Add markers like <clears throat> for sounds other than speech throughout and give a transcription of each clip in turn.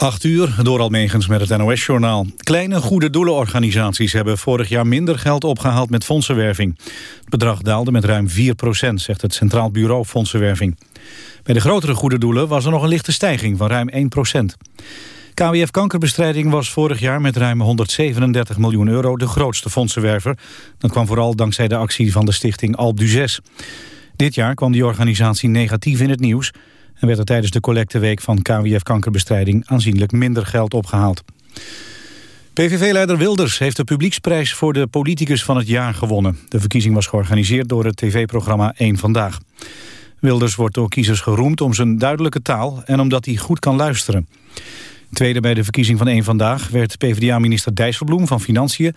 8 uur, door Almegens met het NOS-journaal. Kleine goede doelenorganisaties hebben vorig jaar minder geld opgehaald met fondsenwerving. Het bedrag daalde met ruim 4% zegt het Centraal Bureau Fondsenwerving. Bij de grotere goede doelen was er nog een lichte stijging van ruim 1% KWF Kankerbestrijding was vorig jaar met ruim 137 miljoen euro de grootste fondsenwerver. Dat kwam vooral dankzij de actie van de stichting Alp du Dit jaar kwam die organisatie negatief in het nieuws en werd er tijdens de collecteweek van KWF Kankerbestrijding aanzienlijk minder geld opgehaald. PVV-leider Wilders heeft de publieksprijs voor de politicus van het jaar gewonnen. De verkiezing was georganiseerd door het tv-programma 1 Vandaag. Wilders wordt door kiezers geroemd om zijn duidelijke taal en omdat hij goed kan luisteren. Tweede bij de verkiezing van 1 Vandaag werd PvdA-minister Dijsselbloem van Financiën...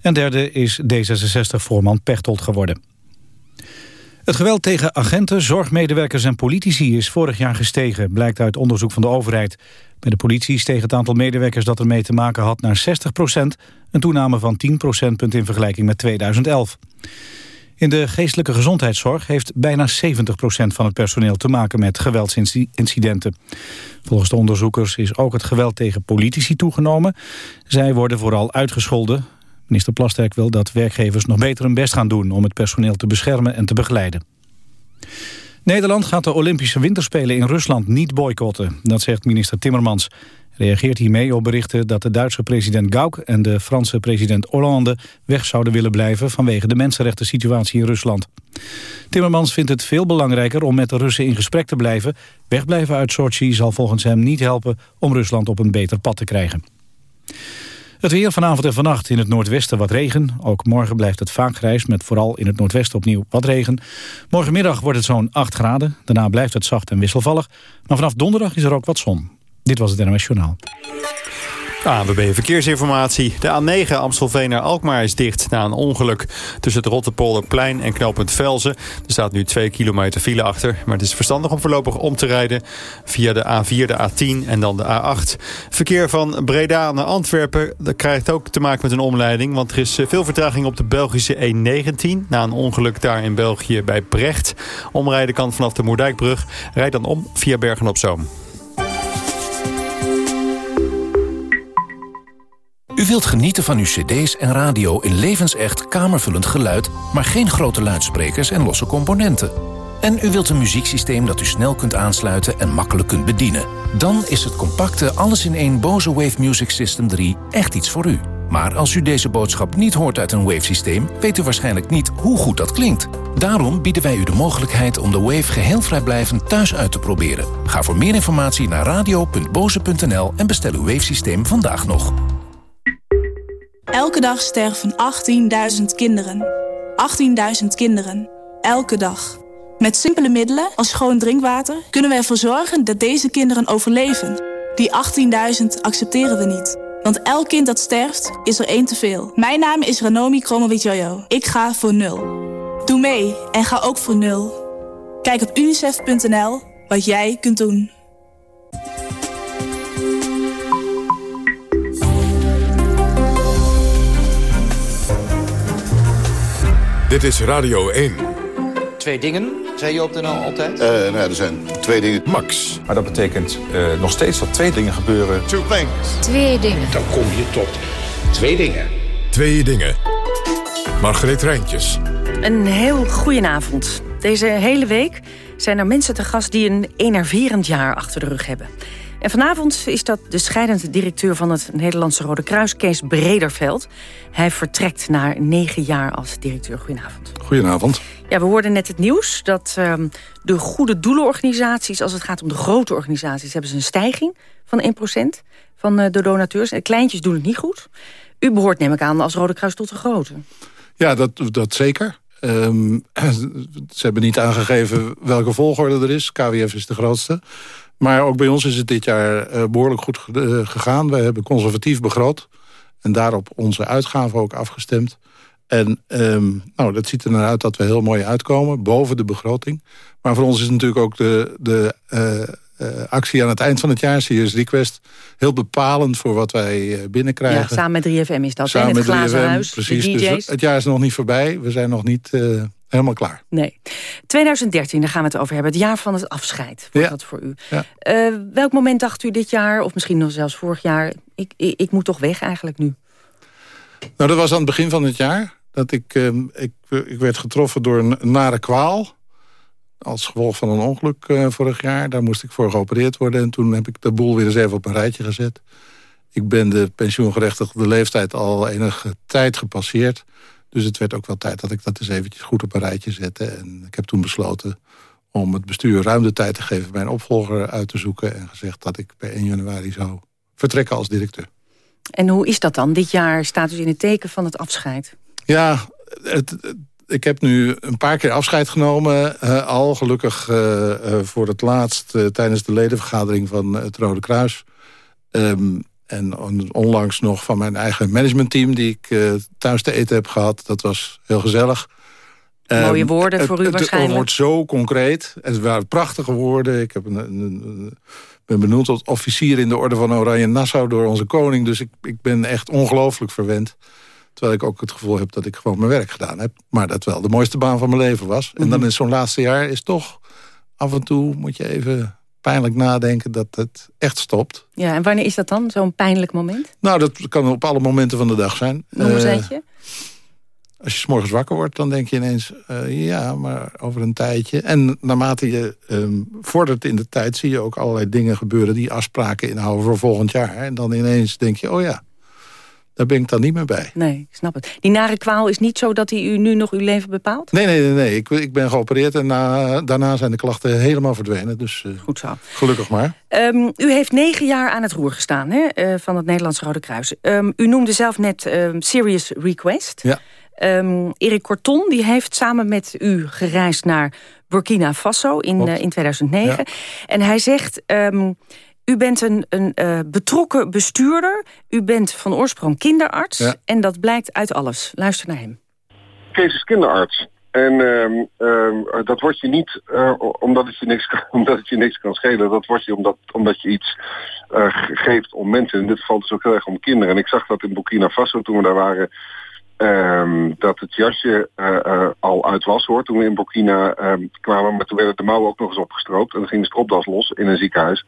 en derde is D66-voorman Pechtold geworden. Het geweld tegen agenten, zorgmedewerkers en politici is vorig jaar gestegen, blijkt uit onderzoek van de overheid. Bij de politie steeg het aantal medewerkers dat ermee te maken had naar 60 procent, een toename van 10 procentpunt in vergelijking met 2011. In de geestelijke gezondheidszorg heeft bijna 70 procent van het personeel te maken met geweldsincidenten. Volgens de onderzoekers is ook het geweld tegen politici toegenomen. Zij worden vooral uitgescholden. Minister Plasterk wil dat werkgevers nog beter hun best gaan doen... om het personeel te beschermen en te begeleiden. Nederland gaat de Olympische Winterspelen in Rusland niet boycotten. Dat zegt minister Timmermans. Reageert hiermee op berichten dat de Duitse president Gauck... en de Franse president Hollande weg zouden willen blijven... vanwege de mensenrechten situatie in Rusland. Timmermans vindt het veel belangrijker om met de Russen in gesprek te blijven. Wegblijven uit Sochi zal volgens hem niet helpen... om Rusland op een beter pad te krijgen. Het weer vanavond en vannacht in het noordwesten wat regen. Ook morgen blijft het vaak grijs met vooral in het noordwesten opnieuw wat regen. Morgenmiddag wordt het zo'n 8 graden. Daarna blijft het zacht en wisselvallig. Maar vanaf donderdag is er ook wat zon. Dit was het NOS Journaal. ANWB Verkeersinformatie. De A9 Amstelveen naar Alkmaar is dicht na een ongeluk tussen het Rotterpolderplein en knooppunt Velzen. Er staat nu 2 kilometer file achter, maar het is verstandig om voorlopig om te rijden via de A4, de A10 en dan de A8. Verkeer van Breda naar Antwerpen dat krijgt ook te maken met een omleiding, want er is eh, veel vertraging op de Belgische E19 na een ongeluk daar in België bij Brecht. Omrijden kan vanaf de Moerdijkbrug. Rijd dan om via Bergen op Zoom. U wilt genieten van uw cd's en radio in levensecht kamervullend geluid... maar geen grote luidsprekers en losse componenten. En u wilt een muzieksysteem dat u snel kunt aansluiten en makkelijk kunt bedienen. Dan is het compacte alles-in-één Bose Wave Music System 3 echt iets voor u. Maar als u deze boodschap niet hoort uit een Wave-systeem... weet u waarschijnlijk niet hoe goed dat klinkt. Daarom bieden wij u de mogelijkheid om de Wave geheel vrijblijvend thuis uit te proberen. Ga voor meer informatie naar radio.boze.nl en bestel uw Wave-systeem vandaag nog. Elke dag sterven 18.000 kinderen. 18.000 kinderen. Elke dag. Met simpele middelen als schoon drinkwater kunnen we ervoor zorgen dat deze kinderen overleven. Die 18.000 accepteren we niet. Want elk kind dat sterft, is er één te veel. Mijn naam is Ranomi Kromowidjojo. Ik ga voor nul. Doe mee en ga ook voor nul. Kijk op unicef.nl wat jij kunt doen. Dit is Radio 1. Twee dingen, zei je op de NL altijd? Uh, nou, er zijn twee dingen. Max. Maar dat betekent uh, nog steeds dat twee dingen gebeuren. Two things. Twee dingen. Dan kom je tot twee dingen. Twee dingen. Margreet Rijntjes. Een heel goedenavond. Deze hele week zijn er mensen te gast die een enerverend jaar achter de rug hebben. En vanavond is dat de scheidende directeur van het Nederlandse Rode Kruis, Kees Brederveld. Hij vertrekt na negen jaar als directeur. Goedenavond. Goedenavond. Ja, we hoorden net het nieuws dat um, de goede doelenorganisaties... als het gaat om de grote organisaties... hebben ze een stijging van 1% van uh, de donateurs. En de kleintjes doen het niet goed. U behoort, neem ik aan, als Rode Kruis tot de grote. Ja, dat, dat zeker. Um, <clears throat> ze hebben niet aangegeven welke volgorde er is. KWF is de grootste. Maar ook bij ons is het dit jaar uh, behoorlijk goed uh, gegaan. Wij hebben conservatief begroot. En daarop onze uitgaven ook afgestemd. En um, nou, dat ziet er naar uit dat we heel mooi uitkomen. Boven de begroting. Maar voor ons is natuurlijk ook de, de uh, actie aan het eind van het jaar, Serious Request, heel bepalend voor wat wij binnenkrijgen. Ja, samen met 3FM is dat, samen het met glazen 3FM, huis, precies. Dus het jaar is nog niet voorbij. We zijn nog niet helemaal klaar. Nee. 2013, daar gaan we het over hebben. Het jaar van het afscheid. Wordt dat voor u? Ja. Uh, welk moment dacht u dit jaar, of misschien nog zelfs vorig jaar... ik, ik, ik moet toch weg eigenlijk nu? Nou, dat was aan het begin van het jaar. Dat ik, uh, ik, ik werd getroffen door een nare kwaal. Als gevolg van een ongeluk uh, vorig jaar. Daar moest ik voor geopereerd worden. En toen heb ik de boel weer eens even op een rijtje gezet. Ik ben de pensioengerechtigde leeftijd al enige tijd gepasseerd. Dus het werd ook wel tijd dat ik dat eens eventjes goed op een rijtje zette. En ik heb toen besloten om het bestuur ruim de tijd te geven... mijn opvolger uit te zoeken en gezegd dat ik per 1 januari zou vertrekken als directeur. En hoe is dat dan? Dit jaar staat dus in het teken van het afscheid. Ja, het, ik heb nu een paar keer afscheid genomen. Uh, al gelukkig uh, uh, voor het laatst tijdens de ledenvergadering van het Rode Kruis. Um, en onlangs nog van mijn eigen managementteam... die ik thuis te eten heb gehad. Dat was heel gezellig. Mooie um, woorden voor u waarschijnlijk. Het wordt zo concreet. Het waren prachtige woorden. Ik heb een, een, een, ben benoemd tot officier in de orde van Oranje Nassau... door onze koning. Dus ik, ik ben echt ongelooflijk verwend. Terwijl ik ook het gevoel heb dat ik gewoon mijn werk gedaan heb. Maar dat wel de mooiste baan van mijn leven was. En dan in zo'n laatste jaar is toch... af en toe moet je even pijnlijk nadenken dat het echt stopt. Ja, en wanneer is dat dan, zo'n pijnlijk moment? Nou, dat kan op alle momenten van de dag zijn. Noem eens uh, Als je s morgens wakker wordt, dan denk je ineens... Uh, ja, maar over een tijdje. En naarmate je um, vordert in de tijd... zie je ook allerlei dingen gebeuren die afspraken inhouden voor volgend jaar. En dan ineens denk je, oh ja, daar ben ik dan niet meer bij. Nee, ik snap het. Die nare kwaal is niet zo dat hij u nu nog uw leven bepaalt? Nee, nee, nee. nee. Ik, ik ben geopereerd en na, daarna zijn de klachten helemaal verdwenen. Dus uh, Goed zo. gelukkig maar. Um, u heeft negen jaar aan het roer gestaan hè, uh, van het Nederlandse Rode Kruis. Um, u noemde zelf net um, Serious Request. Ja. Erik Corton die heeft samen met u gereisd naar Burkina Faso in, uh, in 2009. Ja. En hij zegt... U bent een, een uh, betrokken bestuurder. U bent van oorsprong kinderarts. Ja. En dat blijkt uit alles. Luister naar hem. Kees is kinderarts. En uh, uh, dat word je niet uh, omdat, het je niks kan, <laughs> omdat het je niks kan schelen. Dat word je omdat, omdat je iets uh, geeft om mensen. In dit geval dus ook heel erg om kinderen. En ik zag dat in Burkina Faso toen we daar waren... Um, dat het jasje uh, uh, al uit was hoor, toen we in Burkina um, kwamen. Maar toen werden de mouwen ook nog eens opgestroopt. En dan ging de stropdas los in een ziekenhuis.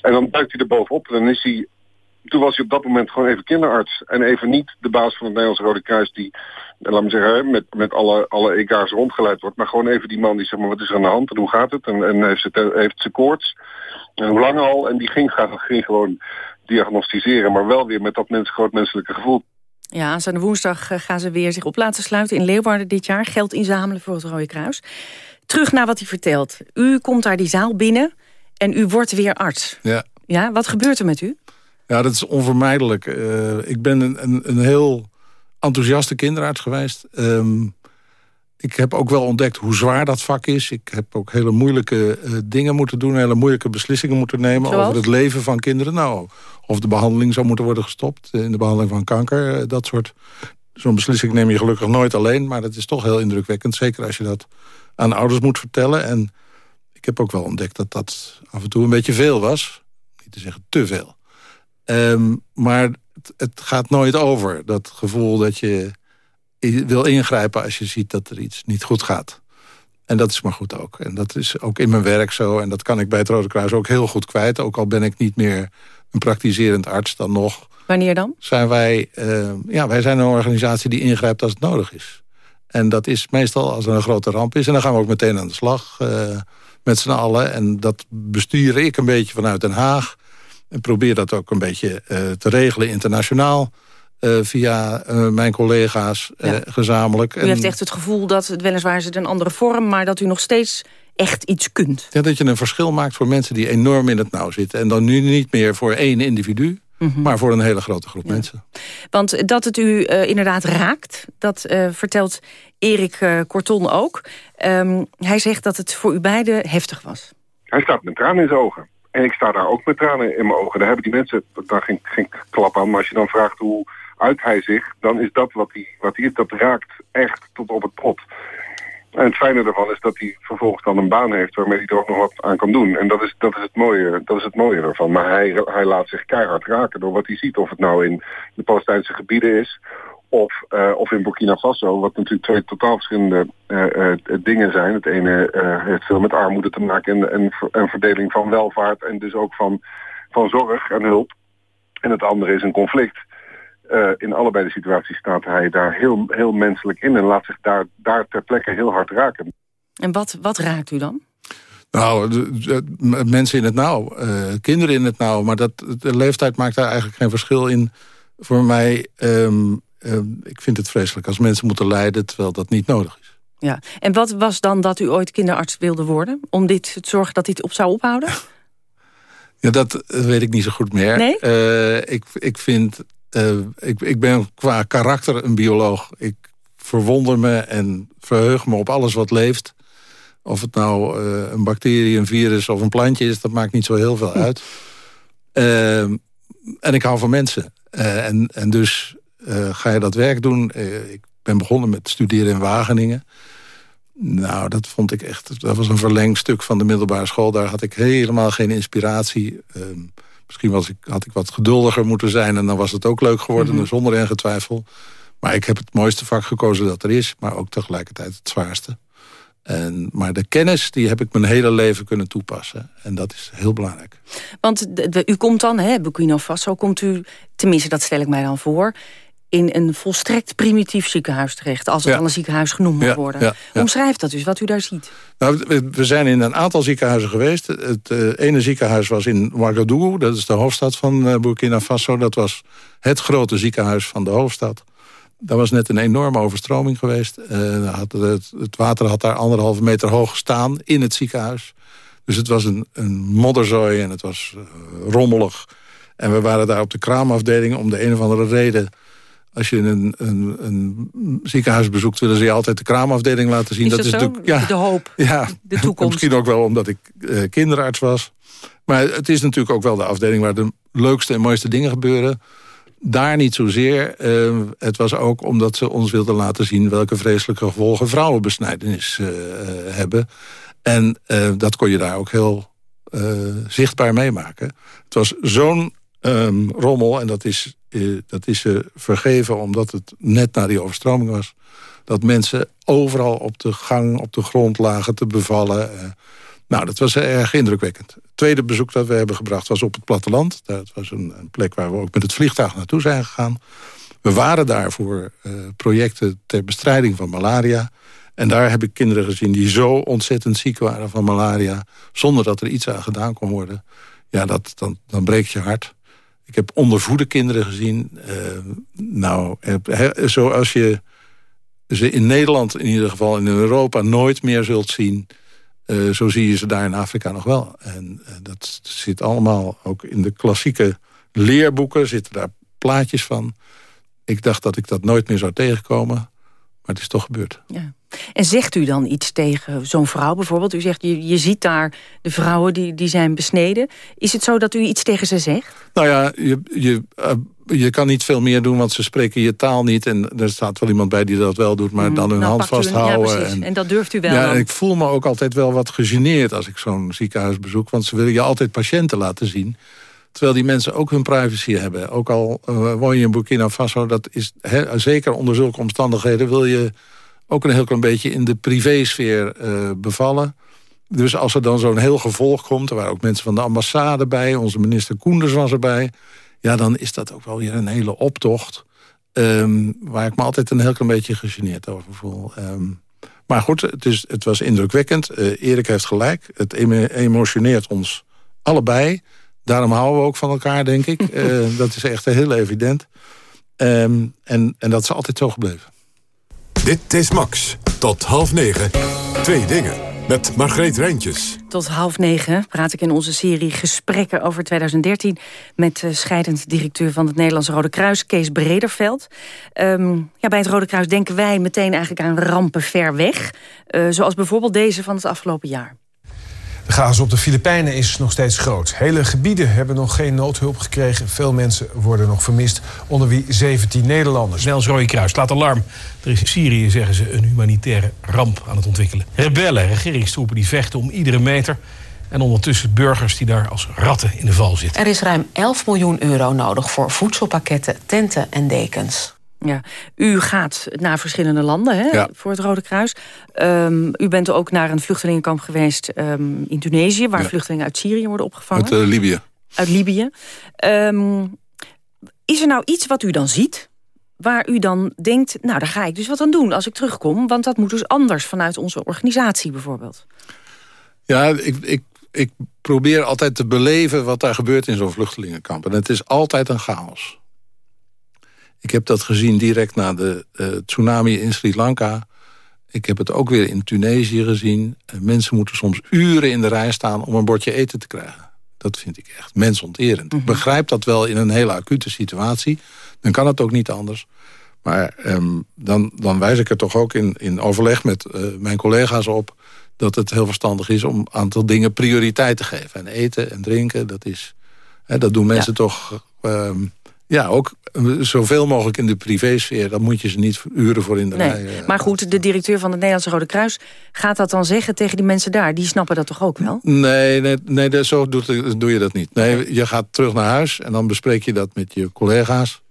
En dan duikt hij er bovenop. En dan is hij... Toen was hij op dat moment gewoon even kinderarts. En even niet de baas van het Nederlandse Rode Kruis... die, laat me zeggen, met, met alle, alle ega's rondgeleid wordt. Maar gewoon even die man die zegt, maar wat is er aan de hand? En hoe gaat het? En, en heeft, ze, heeft ze koorts? En hoe lang al? En die ging, ging gewoon diagnosticeren. Maar wel weer met dat mens, groot menselijke gevoel. Ja, aanstaande woensdag gaan ze weer zich op laten sluiten in Leeuwarden dit jaar. Geld inzamelen voor het Rode Kruis. Terug naar wat hij vertelt. U komt daar die zaal binnen en u wordt weer arts. Ja. Ja, wat gebeurt er met u? Ja, dat is onvermijdelijk. Uh, ik ben een, een, een, heel enthousiaste kinderarts geweest. Um, ik heb ook wel ontdekt hoe zwaar dat vak is. Ik heb ook hele moeilijke uh, dingen moeten doen. Hele moeilijke beslissingen moeten nemen Zoals? over het leven van kinderen. Nou, of de behandeling zou moeten worden gestopt in de behandeling van kanker. Uh, dat soort. Zo'n beslissing neem je gelukkig nooit alleen. Maar dat is toch heel indrukwekkend. Zeker als je dat aan ouders moet vertellen. En ik heb ook wel ontdekt dat dat af en toe een beetje veel was. Niet te zeggen te veel. Um, maar het, het gaat nooit over. Dat gevoel dat je wil ingrijpen als je ziet dat er iets niet goed gaat. En dat is maar goed ook. En dat is ook in mijn werk zo. En dat kan ik bij het Rode Kruis ook heel goed kwijt. Ook al ben ik niet meer een praktiserend arts dan nog. Wanneer dan? Zijn wij, uh, ja, wij zijn een organisatie die ingrijpt als het nodig is. En dat is meestal als er een grote ramp is. En dan gaan we ook meteen aan de slag uh, met z'n allen. En dat bestuur ik een beetje vanuit Den Haag. En probeer dat ook een beetje uh, te regelen internationaal. Uh, via uh, mijn collega's uh, ja. gezamenlijk. U heeft echt het gevoel dat het weliswaar is het een andere vorm... maar dat u nog steeds echt iets kunt. Ja, dat je een verschil maakt voor mensen die enorm in het nauw zitten. En dan nu niet meer voor één individu... Mm -hmm. maar voor een hele grote groep ja. mensen. Want dat het u inderdaad raakt, dat vertelt Erik Korton ook. Um, hij zegt dat het voor u beiden heftig was. Hij staat met tranen in zijn ogen. En ik sta daar ook met tranen in mijn ogen. Daar hebben die mensen daar geen, geen klap aan. Maar als je dan vraagt hoe uit hij zich, dan is dat wat hij, wat hij is. Dat raakt echt tot op het pot. En het fijne daarvan is dat hij vervolgens dan een baan heeft waarmee hij er ook nog wat aan kan doen. En dat is, dat is, het, mooie, dat is het mooie ervan. Maar hij, hij laat zich keihard raken door wat hij ziet. Of het nou in de Palestijnse gebieden is, Of, of in Burkina Faso, wat natuurlijk twee totaal verschillende dingen zijn. Het ene heeft veel met armoede te maken en, en, verdeling van welvaart en dus ook van, van zorg en hulp. En het andere is een conflict. In allebei de situaties staat hij daar heel, heel menselijk in en laat zich daar, daar ter plekke heel hard raken. En wat, wat raakt u dan? Nou, de, mensen in het nauw, uh, kinderen in het nauw. Maar dat, de leeftijd maakt daar eigenlijk geen verschil in. Voor mij, um, ik vind het vreselijk als mensen moeten lijden... terwijl dat niet nodig is. Ja. En wat was dan dat u ooit kinderarts wilde worden? Om dit te zorgen dat dit op zou ophouden? <laughs> Ja, dat weet ik niet zo goed meer. Nee? Uh, ik, ik vind... Uh, ik, ik ben qua karakter een bioloog. Ik verwonder me en verheug me op alles wat leeft. Of het nou uh, een bacterie, een virus of een plantje is... dat maakt niet zo heel veel uit. Uh, en ik hou van mensen. Uh, en, en dus ga je dat werk doen. ik ben begonnen met studeren in Wageningen. Nou, dat vond ik echt... Dat was een verlengstuk van de middelbare school. Daar had ik helemaal geen inspiratie. Ehm, misschien was ik, had ik wat geduldiger moeten zijn... en dan was het ook leuk geworden, mm -hmm. zonder enige twijfel. Maar ik heb het mooiste vak gekozen dat er is... maar ook tegelijkertijd het zwaarste. En, maar de kennis die heb ik mijn hele leven kunnen toepassen. En dat is heel belangrijk. Want de, de, u komt dan, hè, Burkina Faso, komt u, tenminste dat stel ik mij dan voor... in een volstrekt primitief ziekenhuis terecht... als het Ja. dan een ziekenhuis genoemd moet Ja, worden. ja. Omschrijf dat dus, wat u daar ziet. Nou, we- zijn in een aantal ziekenhuizen geweest. Het eh, ene ziekenhuis was in Ouagadougou. Dat is de hoofdstad van eh, Burkina Faso. Dat was het grote ziekenhuis van de hoofdstad. Daar was net een enorme overstroming geweest. Eh, had het, het water had daar anderhalve meter hoog gestaan in het ziekenhuis. Dus het was een, een modderzooi en het was rommelig. En we waren daar op de kraamafdeling om de een of andere reden... Als je een, een, een ziekenhuis bezoekt, willen ze je altijd de kraamafdeling laten zien. Is dat zo? natuurlijk- ja, De hoop, <laughs> ja, de <laughs> toekomst. Misschien ook wel omdat ik eh, kinderarts was. Maar het is natuurlijk ook wel de afdeling waar de leukste en mooiste dingen gebeuren. Daar niet zozeer. Eh, het was ook omdat ze ons wilden laten zien... welke vreselijke gevolgen vrouwenbesnijdenis eh, eh, hebben. En dat kon je daar ook heel zichtbaar meemaken. Het was zo'n ehm, rommel, en dat is, dat is ze vergeven... omdat het net na die overstroming was... dat mensen overal op de gang, op de grond lagen te bevallen... eh. Nou, dat was erg indrukwekkend. Het tweede bezoek dat we hebben gebracht was op het platteland. Dat was een, een plek waar we ook met het vliegtuig naartoe zijn gegaan. We waren daar voor eh, projecten ter bestrijding van malaria. En daar heb ik kinderen gezien die zo ontzettend ziek waren van malaria... zonder dat er iets aan gedaan kon worden. Ja, dat, dan, dan breekt je hart. Ik heb ondervoede kinderen gezien. eh, nou, zoals je ze in Nederland in ieder geval... in Europa nooit meer zult zien... Eh, zo zie je ze daar in Afrika nog wel. En eh, dat zit allemaal ook in de klassieke leerboeken... zitten daar plaatjes van. Ik dacht dat ik dat nooit meer zou tegenkomen. Maar het is toch gebeurd. Ja. En zegt u dan iets tegen zo'n vrouw bijvoorbeeld? U zegt, je, je ziet daar de vrouwen die, die zijn besneden. Is het zo dat u iets tegen ze zegt? Nou ja, je, je, eh, je kan niet veel meer doen, want ze spreken je taal niet. En er staat wel iemand bij die dat wel doet, maar dan hun Nou, hand vasthouden. Ja, en, En dat durft u wel Ja, en ik voel me ook altijd wel wat gegeneerd als ik zo'n ziekenhuis bezoek. Want ze willen je altijd patiënten laten zien. Terwijl die mensen ook hun privacy hebben. Ook al eh, woon je in Burkina Faso, dat is zeker onder zulke omstandigheden... wil je ook een heel klein beetje in de privésfeer eh bevallen. Dus als er dan zo'n heel gevolg komt... er waren ook mensen van de ambassade bij... onze minister Koenders was erbij... ja, dan is dat ook wel weer een hele optocht... ehm, waar ik me altijd een heel klein beetje gegeneerd over voel. Ehm, maar goed, het, is, het was indrukwekkend. Eh, Erik heeft gelijk. Het emo- emotioneert ons allebei. Daarom houden we ook van elkaar, denk ik. <laughs> Eh, dat is echt heel evident. Ehm, en, en dat is altijd zo gebleven. Dit is Max. Tot half negen. Twee dingen. Met Margreet Rijntjes. Tot half negen praat ik in onze serie Gesprekken over 2013... met uh, scheidend directeur van het Nederlandse Rode Kruis, Kees Brederveld. Um, ja, bij het Rode Kruis denken wij meteen eigenlijk aan rampen ver weg. Uh, zoals bijvoorbeeld deze van het afgelopen jaar. De chaos op de Filipijnen is nog steeds groot. Hele gebieden hebben nog geen noodhulp gekregen. Veel mensen worden nog vermist, onder wie 17 Nederlanders. Nels Rode Kruis laat alarm. Er is in Syrië, zeggen ze, een humanitaire ramp aan het ontwikkelen. Rebellen, regeringstroepen die vechten om iedere meter. En ondertussen burgers die daar als ratten in de val zitten. Er is ruim 11 miljoen euro nodig voor voedselpakketten, tenten en dekens. Ja. U gaat naar verschillende landen hè, Ja. voor het Rode Kruis. Ehm, u bent ook naar een vluchtelingenkamp geweest ehm, in Tunesië... waar Ja. vluchtelingen uit Syrië worden opgevangen. Uit eh, Libië. Uit Libië. Ehm, is er nou iets wat u dan ziet... waar u dan denkt, nou daar ga ik dus wat aan doen als ik terugkom... want dat moet dus anders vanuit onze organisatie bijvoorbeeld. Ja, ik, ik, ik probeer altijd te beleven wat daar gebeurt in zo'n vluchtelingenkamp. En het is altijd een chaos. Ik heb dat gezien direct na de eh, tsunami in Sri Lanka. Ik heb het ook weer in Tunesië gezien. Eh, mensen moeten soms uren in de rij staan om een bordje eten te krijgen. Dat vind ik echt mensonterend. Ik begrijp dat wel in een hele acute situatie. Dan kan het ook niet anders. Maar ehm, dan, dan wijs ik er toch ook in, in overleg met eh, mijn collega's op... dat het heel verstandig is om een aantal dingen prioriteit te geven. En eten en drinken, dat, is, hè, dat doen mensen toch... ehm, ja, ook zoveel mogelijk in de privésfeer. Dan moet je ze niet uren voor in de rij... Nee. eh, Maar goed, de directeur van het Nederlandse Rode Kruis... gaat dat dan zeggen tegen die mensen daar? Die snappen dat toch ook wel? Nee, nee, nee zo doet, doe je dat niet. Nee, je gaat terug naar huis en dan bespreek je dat met je collega's.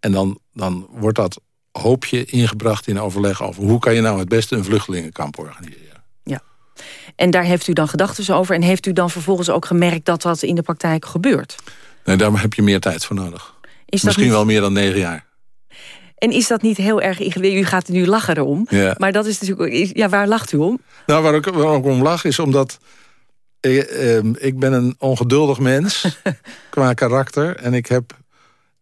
En dan, dan wordt dat hoopje ingebracht in overleg over... hoe kan je nou het beste een vluchtelingenkamp organiseren. En daar heeft u dan gedachten over... en heeft u dan vervolgens ook gemerkt dat dat in de praktijk gebeurt? Nee, daar heb je meer tijd voor nodig. Is dat Misschien niet- wel meer dan negen jaar. En is dat niet heel erg ingewikkeld? U gaat nu lachen erom. Ja. Maar dat is natuurlijk... Ja, waar lacht u om? Nou, waar ik, waar ik om lach is omdat... eh, ehm, ik ben een ongeduldig mens <laughs> qua karakter. En ik heb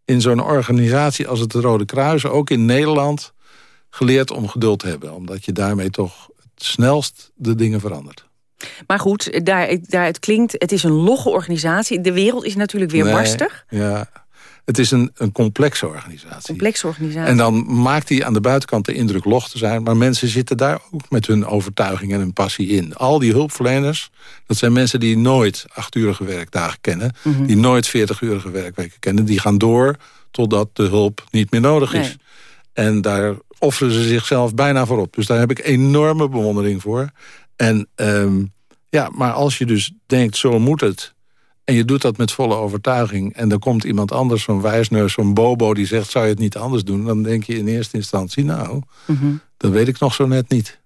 in zo'n organisatie als het Rode Kruis... ook in Nederland geleerd om geduld te hebben. Omdat je daarmee toch het snelst de dingen verandert. Maar goed, daar, het klinkt... Het is een logge organisatie. De wereld is natuurlijk weer Nee, barstig. Ja, het is een, een complexe organisatie. Complexe organisatie. En dan maakt hij aan de buitenkant de indruk log te zijn. Maar mensen zitten daar ook met hun overtuiging en hun passie in. Al die hulpverleners, dat zijn mensen die nooit achturige werkdagen kennen. Mhm. Die nooit 40-urige werkweken kennen. Die gaan door totdat de hulp niet meer nodig is. Nee. En daar offeren ze zichzelf bijna voor op. Dus daar heb ik enorme bewondering voor. En ehm, ja, maar als je dus denkt, zo moet het... en je doet dat met volle overtuiging... en er komt iemand anders, zo'n wijsneus, zo'n bobo... die zegt, zou je het niet anders doen? Dan denk je in eerste instantie, nou, Mhm. dat weet ik nog zo net niet.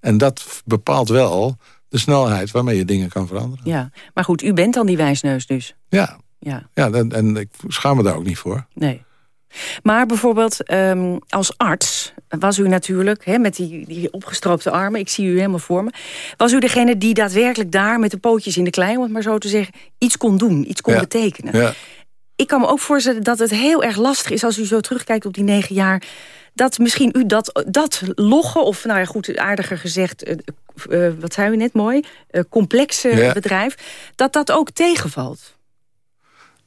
En dat bepaalt wel de snelheid waarmee je dingen kan veranderen. Ja, maar goed, u bent dan die wijsneus dus. Ja, Ja, ja en, en ik schaam me daar ook niet voor. nee. Maar bijvoorbeeld ehm, als arts was u natuurlijk... Hè, met die, die opgestroopte armen, ik zie u helemaal voor me... was u degene die daadwerkelijk daar met de pootjes in de klei... om het maar zo te zeggen, iets kon doen, iets kon Ja. betekenen. Ja. Ik kan me ook voorstellen dat het heel erg lastig is... als u zo terugkijkt op die negen jaar... dat misschien u dat, dat loggen, of nou ja, goed, aardiger gezegd... eh, eh, wat zei u net mooi, eh, complexe Ja. bedrijf... dat dat ook tegenvalt.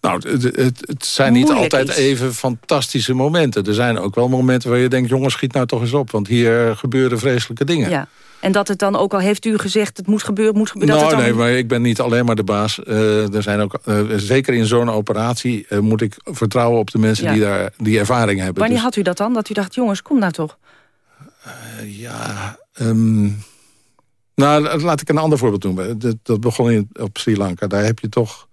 Nou, het, het, het zijn niet Moeilijk altijd is. even fantastische momenten. Er zijn ook wel momenten waar je denkt... jongens, schiet nou toch eens op, want hier gebeuren vreselijke dingen. Ja. En dat het dan ook al heeft u gezegd, het moet gebeuren, moet gebeuren. dat Nou, het dan... nee, maar ik ben niet alleen maar de baas. Eh, er zijn ook, eh, zeker in zo'n operatie eh, moet ik vertrouwen op de mensen Ja. die daar die ervaring hebben. Wanneer Dus, had u dat dan? Dat u dacht, jongens, kom nou toch. ja, ehm, nou, laat ik een ander voorbeeld noemen. Dat, dat begon in, op Sri Lanka. Daar heb je toch...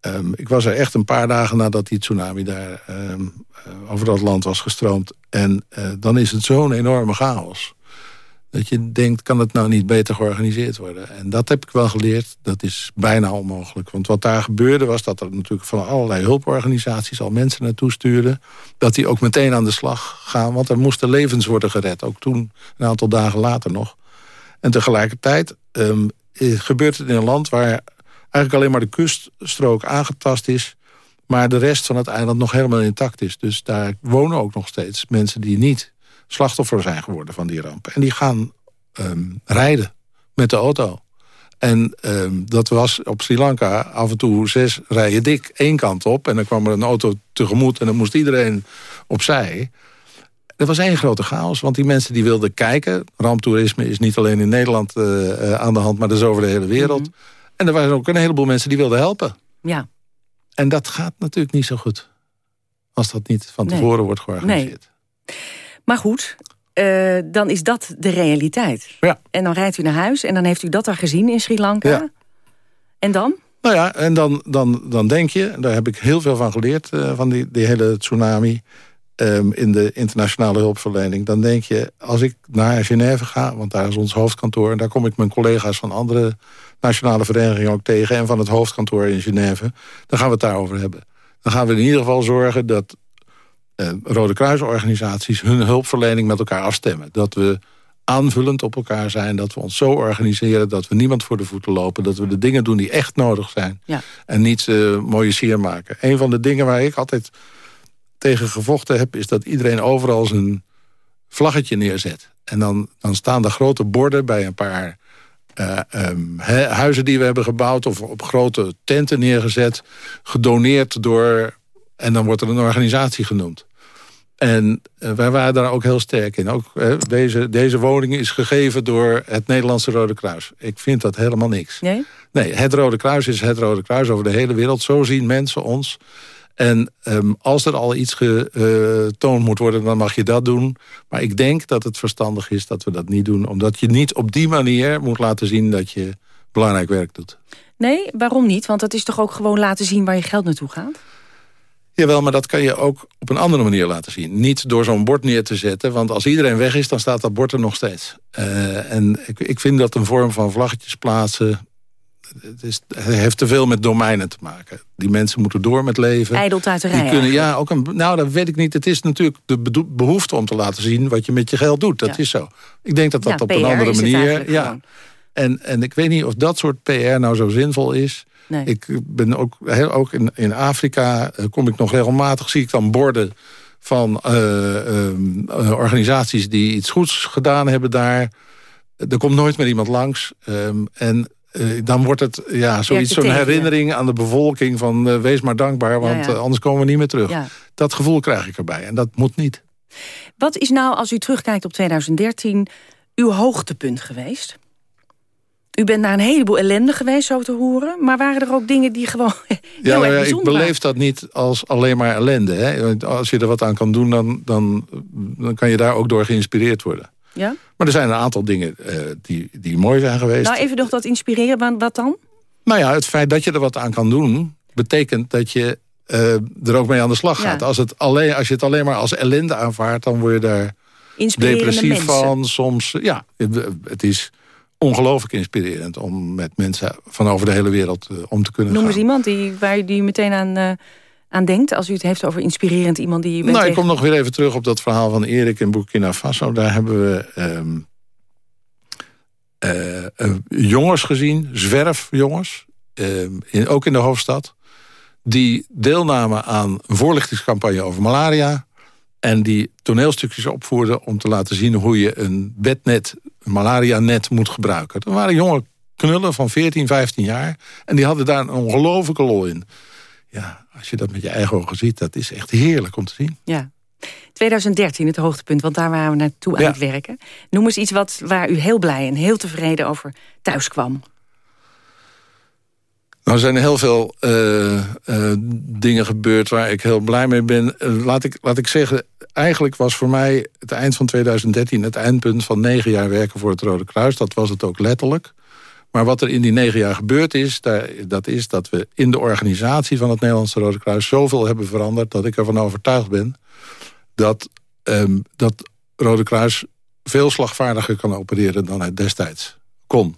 ehm, ik was er echt een paar dagen nadat die tsunami daar ehm, eh, over dat land was gestroomd. En eh, dan is het zo'n enorme chaos. Dat je denkt, kan het nou niet beter georganiseerd worden? En dat heb ik wel geleerd. Dat is bijna onmogelijk. Want wat daar gebeurde was dat er natuurlijk van allerlei hulporganisaties... al mensen naartoe stuurden. Dat die ook meteen aan de slag gaan. Want er moesten levens worden gered. Ook toen, een aantal dagen later nog. En tegelijkertijd ehm, eh, gebeurt het in een land... waar eigenlijk alleen maar de kuststrook aangetast is... maar de rest van het eiland nog helemaal intact is. Dus daar wonen ook nog steeds mensen die niet slachtoffer zijn geworden van die ramp. En die gaan ehm, rijden met de auto. En ehm, dat was op Sri Lanka af en toe zes rijen dik één kant op... en dan kwam er een auto tegemoet en dan moest iedereen opzij. Er was één grote chaos, want die mensen die wilden kijken... ramptoerisme is niet alleen in Nederland eh, eh, aan de hand... maar is over de hele wereld. En er waren ook een heleboel mensen die wilden helpen. Ja, En dat gaat natuurlijk niet zo goed. Als dat niet van Nee. tevoren wordt georganiseerd. maar goed, eh, dan is dat de realiteit. Ja. En dan rijdt u naar huis en dan heeft u dat daar gezien in Sri Lanka. Ja. En dan? Nou ja, en dan, dan, dan denk je, daar heb ik heel veel van geleerd... Uh, van die, die hele tsunami um, in de internationale hulpverlening... dan denk je, als ik naar Genève ga, want daar is ons hoofdkantoor... en daar kom ik mijn collega's van andere nationale verenigingen ook tegen... en van het hoofdkantoor in Genève, dan gaan we het daarover hebben. Dan gaan we in ieder geval zorgen dat uh, Rode Kruisorganisaties... hun hulpverlening met elkaar afstemmen. Dat we aanvullend op elkaar zijn. Dat we ons zo organiseren dat we niemand voor de voeten lopen. Dat we de dingen doen die echt nodig zijn. Ja. En niet uh, mooie sier maken. Een van de dingen waar ik altijd tegen gevochten heb... is dat iedereen overal zijn vlaggetje neerzet. En dan, dan staan er grote borden bij een paar uh, um, huizen die we hebben gebouwd... of op grote tenten neergezet, gedoneerd door... en dan wordt er een organisatie genoemd. En uh, wij waren daar ook heel sterk in. Ook, uh, deze, deze woning is gegeven door het Nederlandse Rode Kruis. Ik vind dat helemaal niks. Nee? Nee, het Rode Kruis is het Rode Kruis over de hele wereld. Zo zien mensen ons. En um, als er al iets getoond moet worden, dan mag je dat doen. Maar ik denk dat het verstandig is dat we dat niet doen. Omdat je niet op die manier moet laten zien dat je belangrijk werk doet. Nee, waarom niet? Want dat is toch ook gewoon laten zien waar je geld naartoe gaat? Jawel, maar dat kan je ook op een andere manier laten zien. Niet door zo'n bord neer te zetten, want als iedereen weg is... dan staat dat bord er nog steeds. Uh, en ik, ik vind dat een vorm van vlaggetjes plaatsen het, is, het, heeft te veel met domeinen te maken. Die mensen moeten door met leven. Ijdeltuiterij die kunnen, Ja, ook een, nou dat weet ik niet. Het is natuurlijk de behoefte om te laten zien wat je met je geld doet. Dat is zo. Ik denk dat dat ja, op PR een andere manier... Ja. En, en ik weet niet of dat soort PR nou zo zinvol is. Nee. Ik ben ook, heel, ook in, in Afrika, uh, kom ik nog regelmatig, zie ik dan borden van uh, uh, organisaties die iets goeds gedaan hebben daar. Er komt nooit meer iemand langs. Um, en uh, dan wordt het ja, zoiets, zo'n herinnering aan de bevolking van uh, wees maar dankbaar, want ja, ja. Uh, anders komen we niet meer terug. Ja. Dat gevoel krijg ik erbij en dat moet niet. Wat is nou, als u terugkijkt op 2013, uw hoogtepunt geweest? U bent naar een heleboel ellende geweest, zo te horen. Maar waren er ook dingen die gewoon <laughs> heel ja, erg bijzonder Ik beleef dat niet als alleen maar ellende. Hè. Als je er wat aan kan doen, dan, dan, dan kan je daar ook door geïnspireerd worden. Ja? Maar er zijn een aantal dingen uh, die, die mooi zijn geweest. Nou, even nog dat inspireren, wat dan? Nou ja, het feit dat je er wat aan kan doen... betekent dat je uh, er ook mee aan de slag gaat. Ja. Als, het alleen, als je het alleen maar als ellende aanvaardt... dan word je daar depressief mensen. van. Soms, ja, het is ongelooflijk inspirerend... om met mensen van over de hele wereld uh, om te kunnen Noem gaan. eens iemand die, waar die meteen aan aan denkt... als u het heeft over inspirerend iemand die Nou, tegen... ik kom nog weer even terug op dat verhaal van Erik in Burkina Faso. Daar hebben we um, uh, uh, jongens gezien, zwerfjongens, uh, in, ook in de hoofdstad... die deelnamen aan een voorlichtingscampagne over malaria... en die toneelstukjes opvoerden om te laten zien... hoe je een bednet, een malaria-net moet gebruiken. Dat waren jonge knullen van 14, 15 jaar... en die hadden daar een ongelofelijke lol in ja, als je dat met je eigen ogen ziet, dat is echt heerlijk om te zien. Ja. 2013, het hoogtepunt, want daar waren we naartoe ja. aan het werken. Noem eens iets wat, waar u heel blij en heel tevreden over thuis kwam. Nou, er zijn heel veel uh, uh, dingen gebeurd waar ik heel blij mee ben. Uh, laat, ik, laat ik zeggen, eigenlijk was voor mij het eind van 2013... het eindpunt van negen jaar werken voor het Rode Kruis. Dat was het ook letterlijk. Maar wat er in die negen jaar gebeurd is... Dat is dat we in de organisatie van het Nederlandse Rode Kruis... zoveel hebben veranderd dat ik ervan overtuigd ben... dat um, dat Rode Kruis veel slagvaardiger kan opereren dan het destijds kon.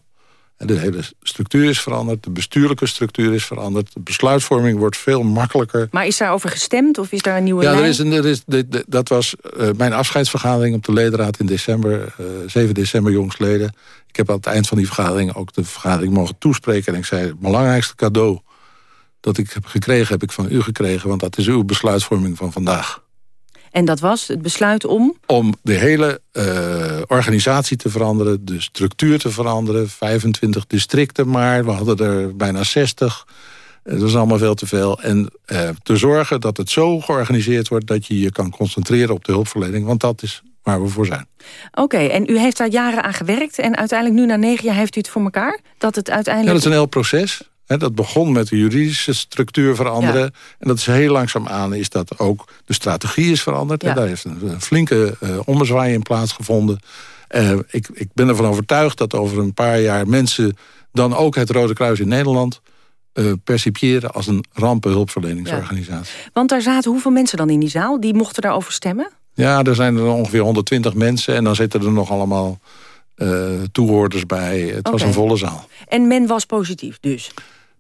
De hele structuur is veranderd, de bestuurlijke structuur is veranderd... de besluitvorming wordt veel makkelijker. Maar is daarover gestemd of is daar een nieuwe ja, lijn? Er is een, er is, dat was uh, mijn afscheidsvergadering op de ledenraad in december. Uh, 7 december jongsleden. Ik heb aan het eind van die vergadering ook de vergadering mogen toespreken. En ik zei, het belangrijkste cadeau dat ik heb gekregen... heb ik van u gekregen, want dat is uw besluitvorming van vandaag. En dat was het besluit om? Om de hele uh, organisatie te veranderen, de structuur te veranderen. 25 districten maar, we hadden er bijna 60. Dat is allemaal veel te veel. En uh, te zorgen dat het zo georganiseerd wordt... dat je je kan concentreren op de hulpverlening. Want dat is waar we voor zijn. Oké, okay, en u heeft daar jaren aan gewerkt... en uiteindelijk nu na negen jaar heeft u het voor elkaar? Dat het uiteindelijk... Ja, dat is een heel proces. He, dat begon met de juridische structuur veranderen. Ja. En dat is heel langzaam aan is dat ook de strategie is veranderd. Ja. Daar heeft een, een flinke uh, ommezwaai in plaatsgevonden. Uh, ik, ik ben ervan overtuigd dat over een paar jaar mensen... dan ook het Rode Kruis in Nederland... uh, percipiëren als een rampenhulpverleningsorganisatie. Want daar zaten hoeveel mensen dan in die zaal? Die mochten daarover stemmen? Ja, er zijn er ongeveer 120 mensen. En dan zitten er nog allemaal uh, toehoorders bij. Het was een volle zaal. En men was positief dus?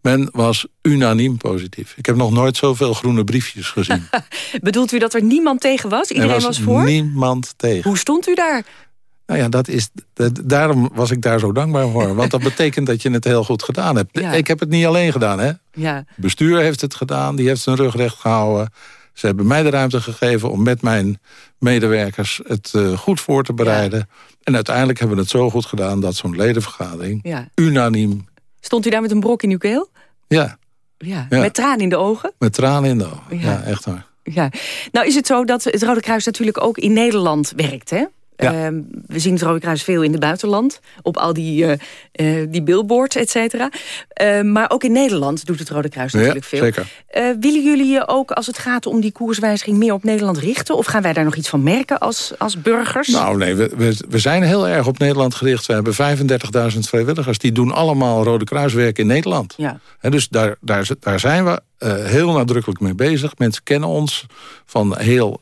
Men was unaniem positief. Ik heb nog nooit zoveel groene briefjes gezien. <laughs> Bedoelt u dat er niemand tegen was? Iedereen was, was, voor? niemand tegen. Hoe stond u daar? Nou ja, dat is, daarom was ik daar zo dankbaar voor. Want dat betekent dat je het heel goed gedaan hebt. Ik heb het niet alleen gedaan, hè? Ja. Het bestuur heeft het gedaan, die heeft zijn rug recht gehouden. Ze hebben mij de ruimte gegeven om met mijn medewerkers het uh, goed voor te bereiden. Ja. En uiteindelijk hebben we het zo goed gedaan dat zo'n ledenvergadering ja. unaniem... Stond u daar met een brok in uw keel? Ja. ja. Met tranen in de ogen? Met tranen in de ogen, ja, echt waar. Ja. Nou is het zo dat het Rode Kruis natuurlijk ook in Nederland werkt, hè? Ja. Uh, we zien het Rode Kruis veel in het buitenland. Op al die, uh, uh, die billboards, et cetera. Uh, maar ook in Nederland doet het Rode Kruis natuurlijk ja, veel. Zeker. willen jullie je ook, als het gaat om die koerswijziging... meer op Nederland richten? Of gaan wij daar nog iets van merken als, als burgers? Nou nee, we, we, we zijn heel erg op Nederland gericht. We hebben 35.000 vrijwilligers. Die doen allemaal Rode Kruiswerk in Nederland. Ja. En dus daar, daar, daar zijn we heel nadrukkelijk mee bezig. Mensen kennen ons van heel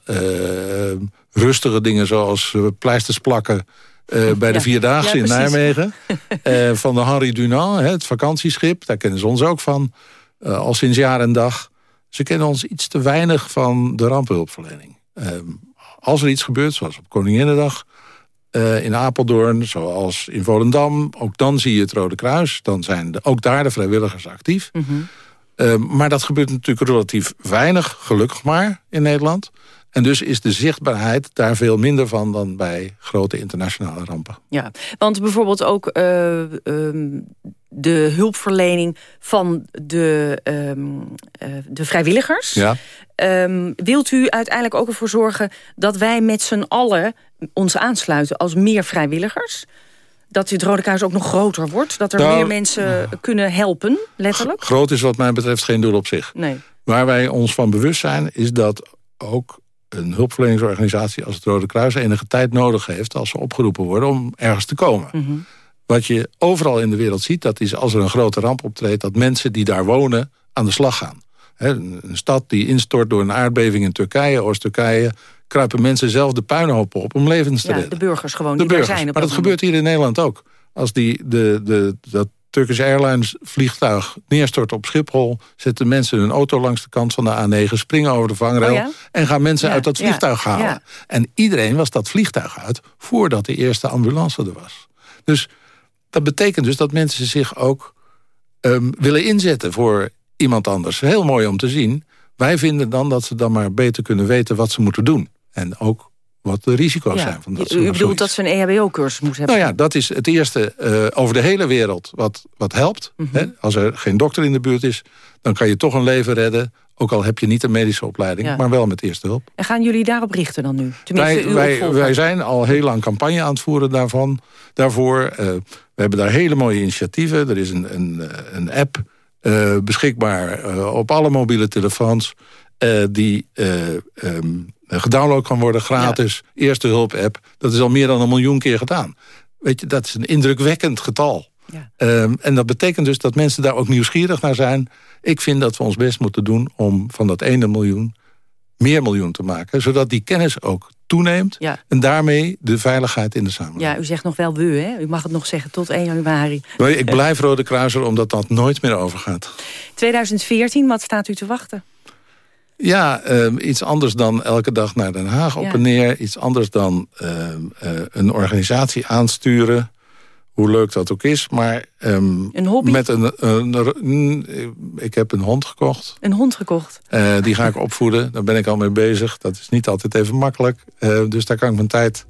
rustige dingen zoals uh, pleisters plakken... Uh, bij de. Vierdaagse Ja, in. Nijmegen. Uh, <laughs> van de Henri Dunant, het vakantieschip. Daar kennen ze ons ook van. Uh, al sinds jaar en dag. Ze kennen ons iets te weinig van de rampenhulpverlening. Um, als er iets gebeurt, zoals op Koninginnedag... In Apeldoorn, zoals in Volendam... ook dan zie je het Rode Kruis. Dan zijn de, ook daar de vrijwilligers actief. Mhm. Uh, maar dat gebeurt natuurlijk relatief weinig, gelukkig maar, in Nederland. En dus is de zichtbaarheid daar veel minder van... dan bij grote internationale rampen. Ja, want bijvoorbeeld ook uh, um, de hulpverlening van de, um, uh, de vrijwilligers. Ja. Um, wilt u uiteindelijk ook ervoor zorgen dat wij met z'n allen ons aansluiten als meer vrijwilligers? Dat het Rode Kruis ook nog groter wordt? Dat er Nou, meer mensen kunnen helpen, letterlijk? Groot is wat mij betreft geen doel op zich. Nee. Waar wij ons van bewust zijn, is dat ook een hulpverleningsorganisatie als het Rode Kruis enige tijd nodig heeft als ze opgeroepen worden om ergens te komen. Mm -hmm. Wat je overal in de wereld ziet, dat is als er een grote ramp optreedt, dat mensen die daar wonen aan de slag gaan. He, een stad die instort door een aardbeving in Turkije, Oost-Turkije, kruipen mensen zelf de puinhopen op om levens te ja, redden. de burgers gewoon de die burgers. daar zijn. maar dat gebeurt hier in Nederland ook. Als die, de, de, dat Turkish Airlines vliegtuig neerstort op Schiphol... zetten mensen hun auto langs de kant van de A9... springen over de vangrail oh ja? en gaan mensen ja, uit dat vliegtuig ja, halen. En iedereen was dat vliegtuig uit... voordat de eerste ambulance er was. Dus dat betekent dus dat mensen zich ook um, willen inzetten... voor iemand anders. Heel mooi om te zien. Wij vinden dan dat ze dan maar beter kunnen weten wat ze moeten doen. En ook wat de risico's ja. zijn van dat U, u bedoelt dat ze een EHBO-cursus moeten hebben? Nou ja, dat is het eerste uh, over de hele wereld wat, wat helpt. Mhm. Mm -hmm. Als er geen dokter in de buurt is, dan kan je toch een leven redden. Ook al heb je niet een medische opleiding, Ja. maar wel met eerste hulp. En gaan jullie daarop richten dan nu? Tenminste, Wij, wij, wij zijn al heel lang campagne aan het voeren daarvan, daarvoor. Uh, we hebben daar hele mooie initiatieven. Er is een, een, een app uh, beschikbaar op alle mobiele telefoons... Die um, gedownload kan worden, gratis. Ja. Eerste hulp app. Dat is al meer dan een miljoen keer gedaan. Weet je, dat is een indrukwekkend getal. Ja. Um, en dat betekent dus dat mensen daar ook nieuwsgierig naar zijn. Ik vind dat we ons best moeten doen om van dat ene miljoen meer miljoen te maken. Zodat die kennis ook toeneemt. Ja. En daarmee de veiligheid in de samenleving. Ja, u zegt nog wel we, hè? U mag het nog zeggen tot 1 januari. Ik blijf Rode Kruiser omdat dat nooit meer overgaat. 2014, wat staat u te wachten? Ja, uh, iets anders dan elke dag naar Den Haag op en neer. Iets anders dan uh, uh, een organisatie aansturen. Hoe leuk dat ook is. Maar um, Een hobby? Met een, een, een- ik heb een hond gekocht. Een hond gekocht. Eh, die ga ik opvoeden. Daar ben ik al mee bezig. Dat is niet altijd even makkelijk. Eh, dus daar kan ik mijn tijd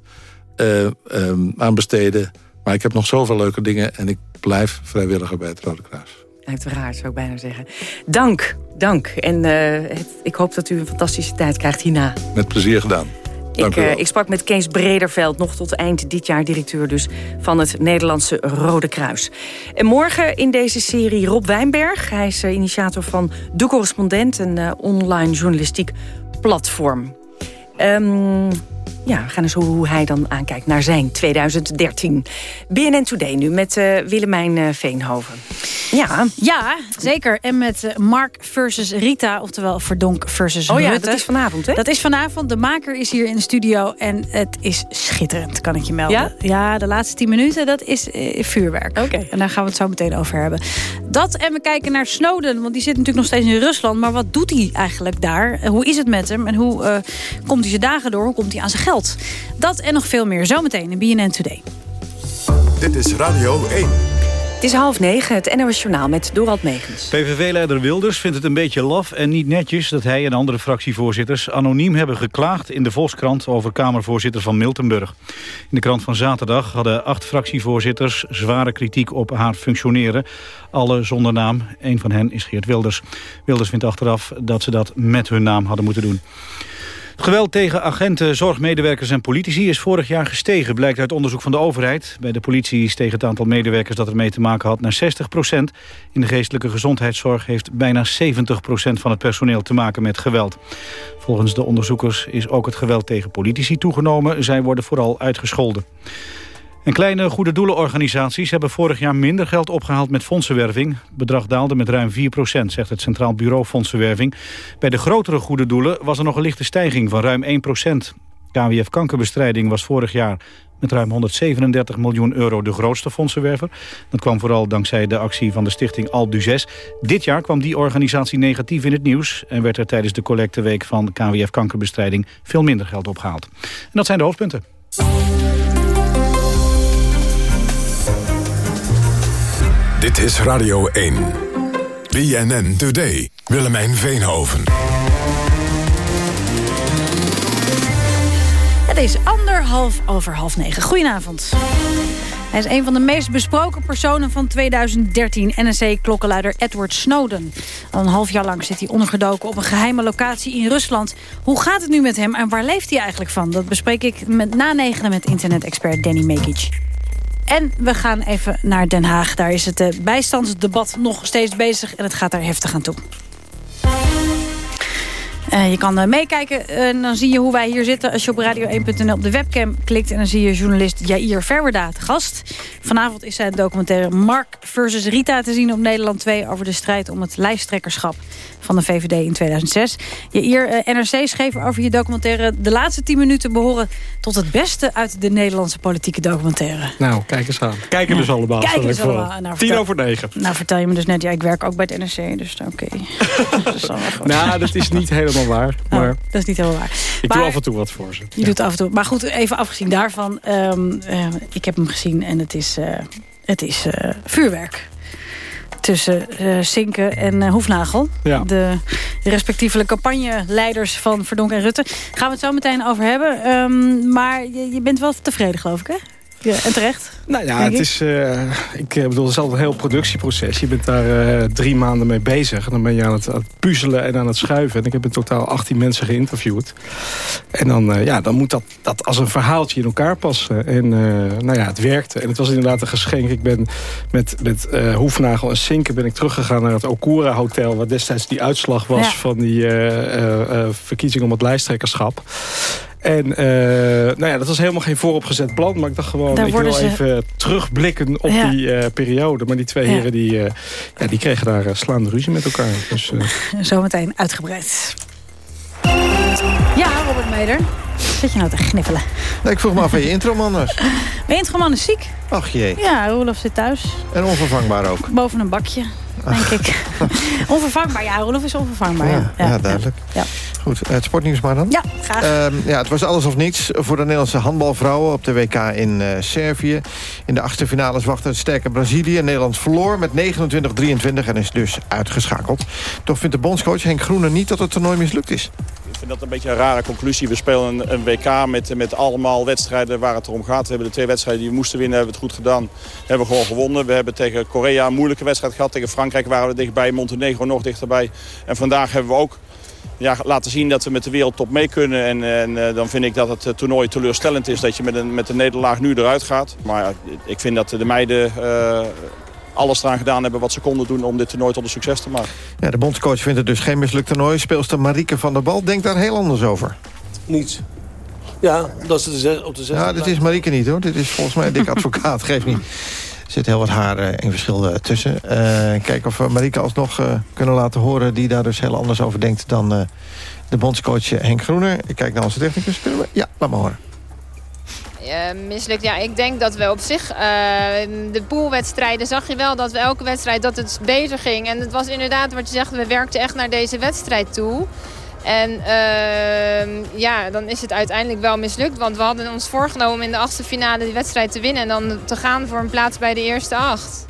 eh, ehm, aan besteden. Maar ik heb nog zoveel leuke dingen. En ik blijf vrijwilliger bij het Rode Kruis. Uiteraard, zou ik bijna zeggen. Dank, dank. En eh, het- ik hoop dat u een fantastische tijd krijgt hierna. Met plezier gedaan. Ik, u wel. eh, ik sprak met Kees Brederveld, nog tot eind dit jaar directeur dus van het Nederlandse Rode Kruis. En morgen in deze serie Rob Wijnberg. Hij is eh, initiator van De Correspondent, een online journalistiek platform. Ehm, Ja, we gaan eens hoe hij dan aankijkt naar zijn 2013. BNN Today nu met uh, Willemijn uh, Veenhoven. Ja. ja, zeker. En met uh, Mark versus Rita, oftewel Verdonk versus Oh ja, Rutte. dat is vanavond, hè? Dat is vanavond. De maker is hier in de studio en het is schitterend, kan ik je melden. Ja? Ja, de laatste tien minuten, dat is vuurwerk. Oké. En daar gaan we het zo meteen over hebben. Dat en we kijken naar Snowden, want die zit natuurlijk nog steeds in Rusland. Maar wat doet hij eigenlijk daar? Hoe is het met hem? En hoe komt hij zijn dagen door? Hoe komt hij aan zijn geld? Dat en nog veel meer zometeen in BNN Today. Dit is Radio 1. Het is half negen, het NOS Journaal met Dorald Megens. PVV-leider Wilders vindt het een beetje laf en niet netjes... dat hij en andere fractievoorzitters anoniem hebben geklaagd... in de Volkskrant over Kamervoorzitter van Miltenburg. In de krant van zaterdag hadden acht fractievoorzitters... zware kritiek op haar functioneren. Alle zonder naam. Een van hen is Geert Wilders. Wilders vindt achteraf dat ze dat met hun naam hadden moeten doen. Geweld tegen agenten, zorgmedewerkers en politici is vorig jaar gestegen, blijkt uit onderzoek van de overheid. Bij de politie steeg het aantal medewerkers dat ermee te maken had naar 60 procent. In de geestelijke gezondheidszorg heeft bijna 70 procent van het personeel te maken met geweld. Volgens de onderzoekers is ook het geweld tegen politici toegenomen. Zij worden vooral uitgescholden. En kleine goede doelenorganisaties hebben vorig jaar minder geld opgehaald met fondsenwerving. Het bedrag daalde met ruim 4% zegt het Centraal Bureau Fondsenwerving. Bij de grotere goede doelen was er nog een lichte stijging van ruim 1% KWF Kankerbestrijding was vorig jaar met ruim 137 miljoen euro de grootste fondsenwerver. Dat kwam vooral dankzij de actie van de stichting Al Dit jaar kwam die organisatie negatief in het nieuws... en werd er tijdens de collecteweek van KWF Kankerbestrijding veel minder geld opgehaald. En dat zijn de hoofdpunten. Dit is Radio 1. BNN Today. Willemijn Veenhoven. Het is anderhalf over half negen. Goedenavond. Hij is een van de meest besproken personen van 2013. NSC-klokkenluider Edward Snowden. Al een half jaar lang zit hij ondergedoken op een geheime locatie in Rusland. Hoe gaat het nu met hem en waar leeft hij eigenlijk van? Dat bespreek ik met, na negenen met internet-expert Danny Mekic. En we gaan even naar Den Haag. Daar is het uh, bijstandsdebat nog steeds bezig en het gaat daar heftig aan toe. Uh, je kan uh, meekijken en dan zie je hoe wij hier zitten. Als je op radio1.nl op de webcam klikt... en dan zie je journalist Jair Verwerda te gast. Vanavond is zijn documentaire Mark versus Rita te zien op Nederland 2... over de strijd om het lijsttrekkerschap van de VVD in 2006. Jair, uh, NRC schreef over je documentaire... de laatste tien minuten behoren tot het beste uit de Nederlandse politieke documentaire. Nou, kijk eens aan. Kijken ja. dus allemaal. Kijk eens allemaal. Nou, tien over negen. Nou, vertel je me dus net, ja, ik werk ook bij het NRC, dus oké. <laughs> Okay. nou, dat is niet helemaal <laughs> waar. Maar oh, dat is niet helemaal waar. Ik maar, doe af en toe wat voor ze. Je ja. doet af en toe. Maar goed, even afgezien daarvan. Um, uh, ik heb hem gezien en het is, uh, het is uh, vuurwerk. Tussen Sinken en Hoefnagel. Ja. De, de respectievelijke campagneleiders van Verdonk en Rutte. Gaan we het zo meteen over hebben. Um, maar je, je bent wel tevreden, geloof ik, hè? Ja, en terecht? Nou ja, het is, uh, ik bedoel, het is altijd een heel productieproces. Je bent daar uh, drie maanden mee bezig. En dan ben je aan het, aan het, puzzelen en aan het schuiven. En ik heb in totaal 18 mensen geïnterviewd. En dan, uh, ja, dan moet dat, dat als een verhaaltje in elkaar passen. En nou ja, het werkte. En het was inderdaad een geschenk. Ik ben met, met Hoefnagel en Sinken ben ik teruggegaan naar het Okura Hotel... waar destijds die uitslag was ja. van die verkiezing om het lijsttrekkerschap. En uh, nou ja, dat was helemaal geen vooropgezet plan. Maar ik dacht gewoon, daar ik wil ze... even terugblikken op ja. die uh, periode. Maar die twee ja. heren die, uh, ja, die kregen daar slaande ruzie met elkaar. Dus, <laughs> Zometeen uitgebreid. Ja, Robert Meder. Zit je nou te gniffelen? Nee, ik vroeg me af van je introman dus. Mijn <laughs> introman is ziek. Ach jee. Ja, Roelof zit thuis. En onvervangbaar ook. Boven een bakje denk ik. <laughs> onvervangbaar, ja. Rolof is onvervangbaar. Ja, ja, ja duidelijk. Ja. Goed, het sportnieuws maar dan. Ja, graag. Uh, ja, het was alles of niets voor de Nederlandse handbalvrouwen op de WK in uh, Servië. In de achtste finales wachtte het sterke Brazilië. Nederland verloor met 29-23 en is dus uitgeschakeld. Toch vindt de bondscoach Henk Groene niet dat het toernooi mislukt is. Ik vind dat een beetje een rare conclusie. We spelen een, een, WK met, met allemaal wedstrijden waar het erom gaat. We hebben de twee wedstrijden die we moesten winnen, het goed gedaan. Hebben we gewoon gewonnen. We hebben tegen Korea een moeilijke wedstrijd gehad. Tegen Frankrijk waren we dichtbij, Montenegro nog dichterbij. En vandaag hebben we ook ja, laten zien dat we met de wereldtop mee kunnen. En, en uh, dan vind ik dat het toernooi teleurstellend is dat je met een, met een nederlaag nu eruit gaat. Maar uh, ik vind dat de meiden... Uh, alles eraan gedaan hebben wat ze konden doen om dit toernooi tot een succes te maken. Ja, de bondscoach vindt het dus geen mislukt toernooi. Speelster Marieke van der Bal denkt daar heel anders over. Niet. Ja, dat is de op de zesde Ja, dit is Marieke niet hoor. Dit is volgens mij een dik <laughs> advocaat. Geeft niet. Er zit heel wat haar uh, in verschil uh, tussen. Uh, kijken of we Marieke alsnog kunnen laten horen... die daar dus heel anders over denkt dan de bondscoach Henk Groener. Ik kijk naar onze technicus. Kunnen we? Ja, laat maar horen. mislukt. Ja, ik denk dat we op zich... de poolwedstrijden zag je wel dat we elke wedstrijd dat het beter ging. En het was inderdaad wat je zegt, we werkten echt naar deze wedstrijd toe. En uh, ja, dan is het uiteindelijk wel mislukt. Want we hadden ons voorgenomen in de achtste finale die wedstrijd te winnen. En dan te gaan voor een plaats bij de eerste acht.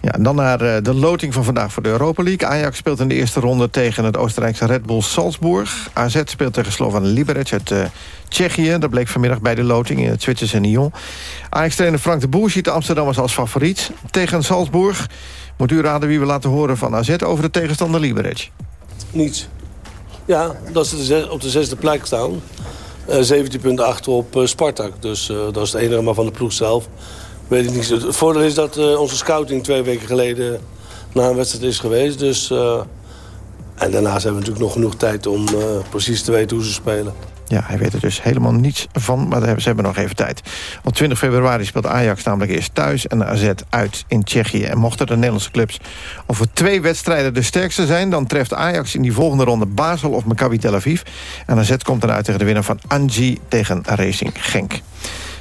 Ja, en dan naar uh, de loting van vandaag voor de Europa League. Ajax speelt in de eerste ronde tegen het Oostenrijkse Red Bull Salzburg. AZ speelt tegen Slovan Liberec uit uh, Tsjechië. Dat bleek vanmiddag bij de loting in het Zwitserse Nyon. Ajax-trainer Frank de Boer ziet de Amsterdammers als favoriet. Tegen Salzburg moet u raden wie we laten horen van AZ over de tegenstander Liberec. Niets. Ja, dat ze op de zesde plek staan. Uh, 17 punten achter op uh, Spartak. Dus uh, dat is het enige maar van de ploeg zelf. Weet ik niet. Het voordeel is dat onze scouting twee weken geleden na een wedstrijd is geweest. Dus, en daarnaast hebben we natuurlijk nog genoeg tijd om precies te weten hoe ze spelen. Ja, hij weet er dus helemaal niets van, maar ze hebben nog even tijd. Op 20 februari speelt Ajax namelijk eerst thuis... en AZ uit in Tsjechië. En mochten de Nederlandse clubs over twee wedstrijden de sterkste zijn... dan treft Ajax in die volgende ronde Basel of Maccabi Tel Aviv. En AZ komt dan uit tegen de winnaar van Anji tegen Racing Genk.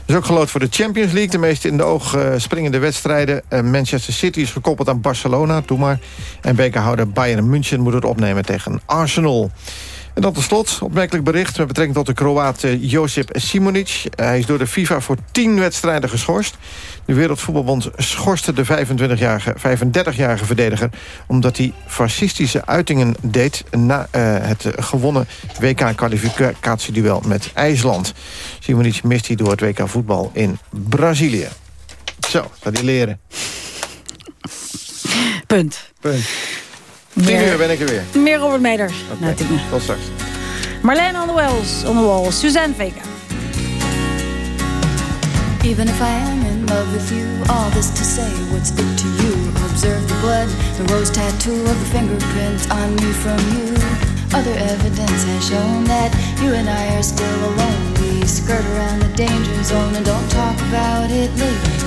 Is ook geloot voor de Champions League. De meest in de oog uh, springende wedstrijden. Uh, Manchester City is gekoppeld aan Barcelona, doe maar. En bekerhouder Bayern München moet het opnemen tegen Arsenal. En dan tot slot, opmerkelijk bericht met betrekking tot de Kroaat eh, Josip Simonic. Hij is door de FIFA voor tien wedstrijden geschorst. De Wereldvoetbalbond schorste de 25-jarige, 35-jarige verdediger... omdat hij fascistische uitingen deed na uh, het gewonnen WK-kwalificatieduel met IJsland. Simonic mist hij door het WK voetbal in Brazilië. Zo, gaat hij leren. Punt. Punt. Tien uur ben ik er weer. Meer Robert Meder. Okay. Nou, Tot straks. Marlene on the walls, on the wall. Suzanne Vega. Even if I am in love with you, all this to say, what's it to you? Observe the blood, the rose tattoo of the fingerprint on me from you. Other evidence has shown that you and I are still alone. We skirt around the danger zone and don't talk about it later.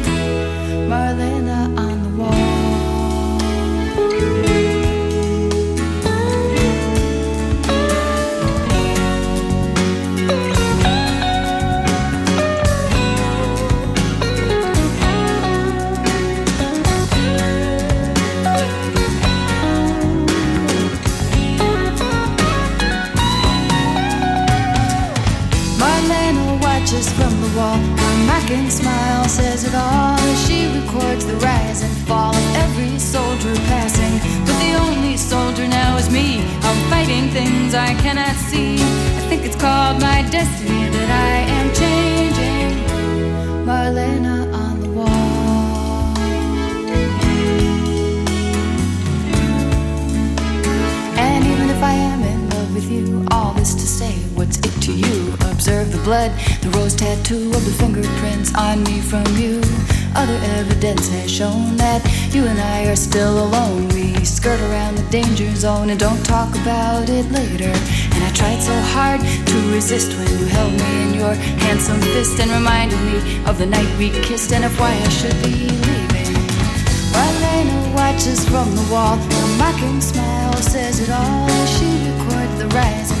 Marlena on the wall. From the wall. Mocking smile says it all as she records the rise and fall of every soldier passing. But the only soldier now is me. I'm fighting things I cannot see. I think it's called my destiny that I am changing. Marlena on the wall. And even if I am in love with you, all this to say, what's it to you? Blood, the rose tattoo of the fingerprints on me from you. Other evidence has shown that you and I are still alone. We skirt around the danger zone and don't talk about it later. And I tried so hard to resist when you held me in your handsome fist and reminded me of the night we kissed and of why I should be leaving. While Marlena watches from the wall, her mocking smile says it all as she records the rise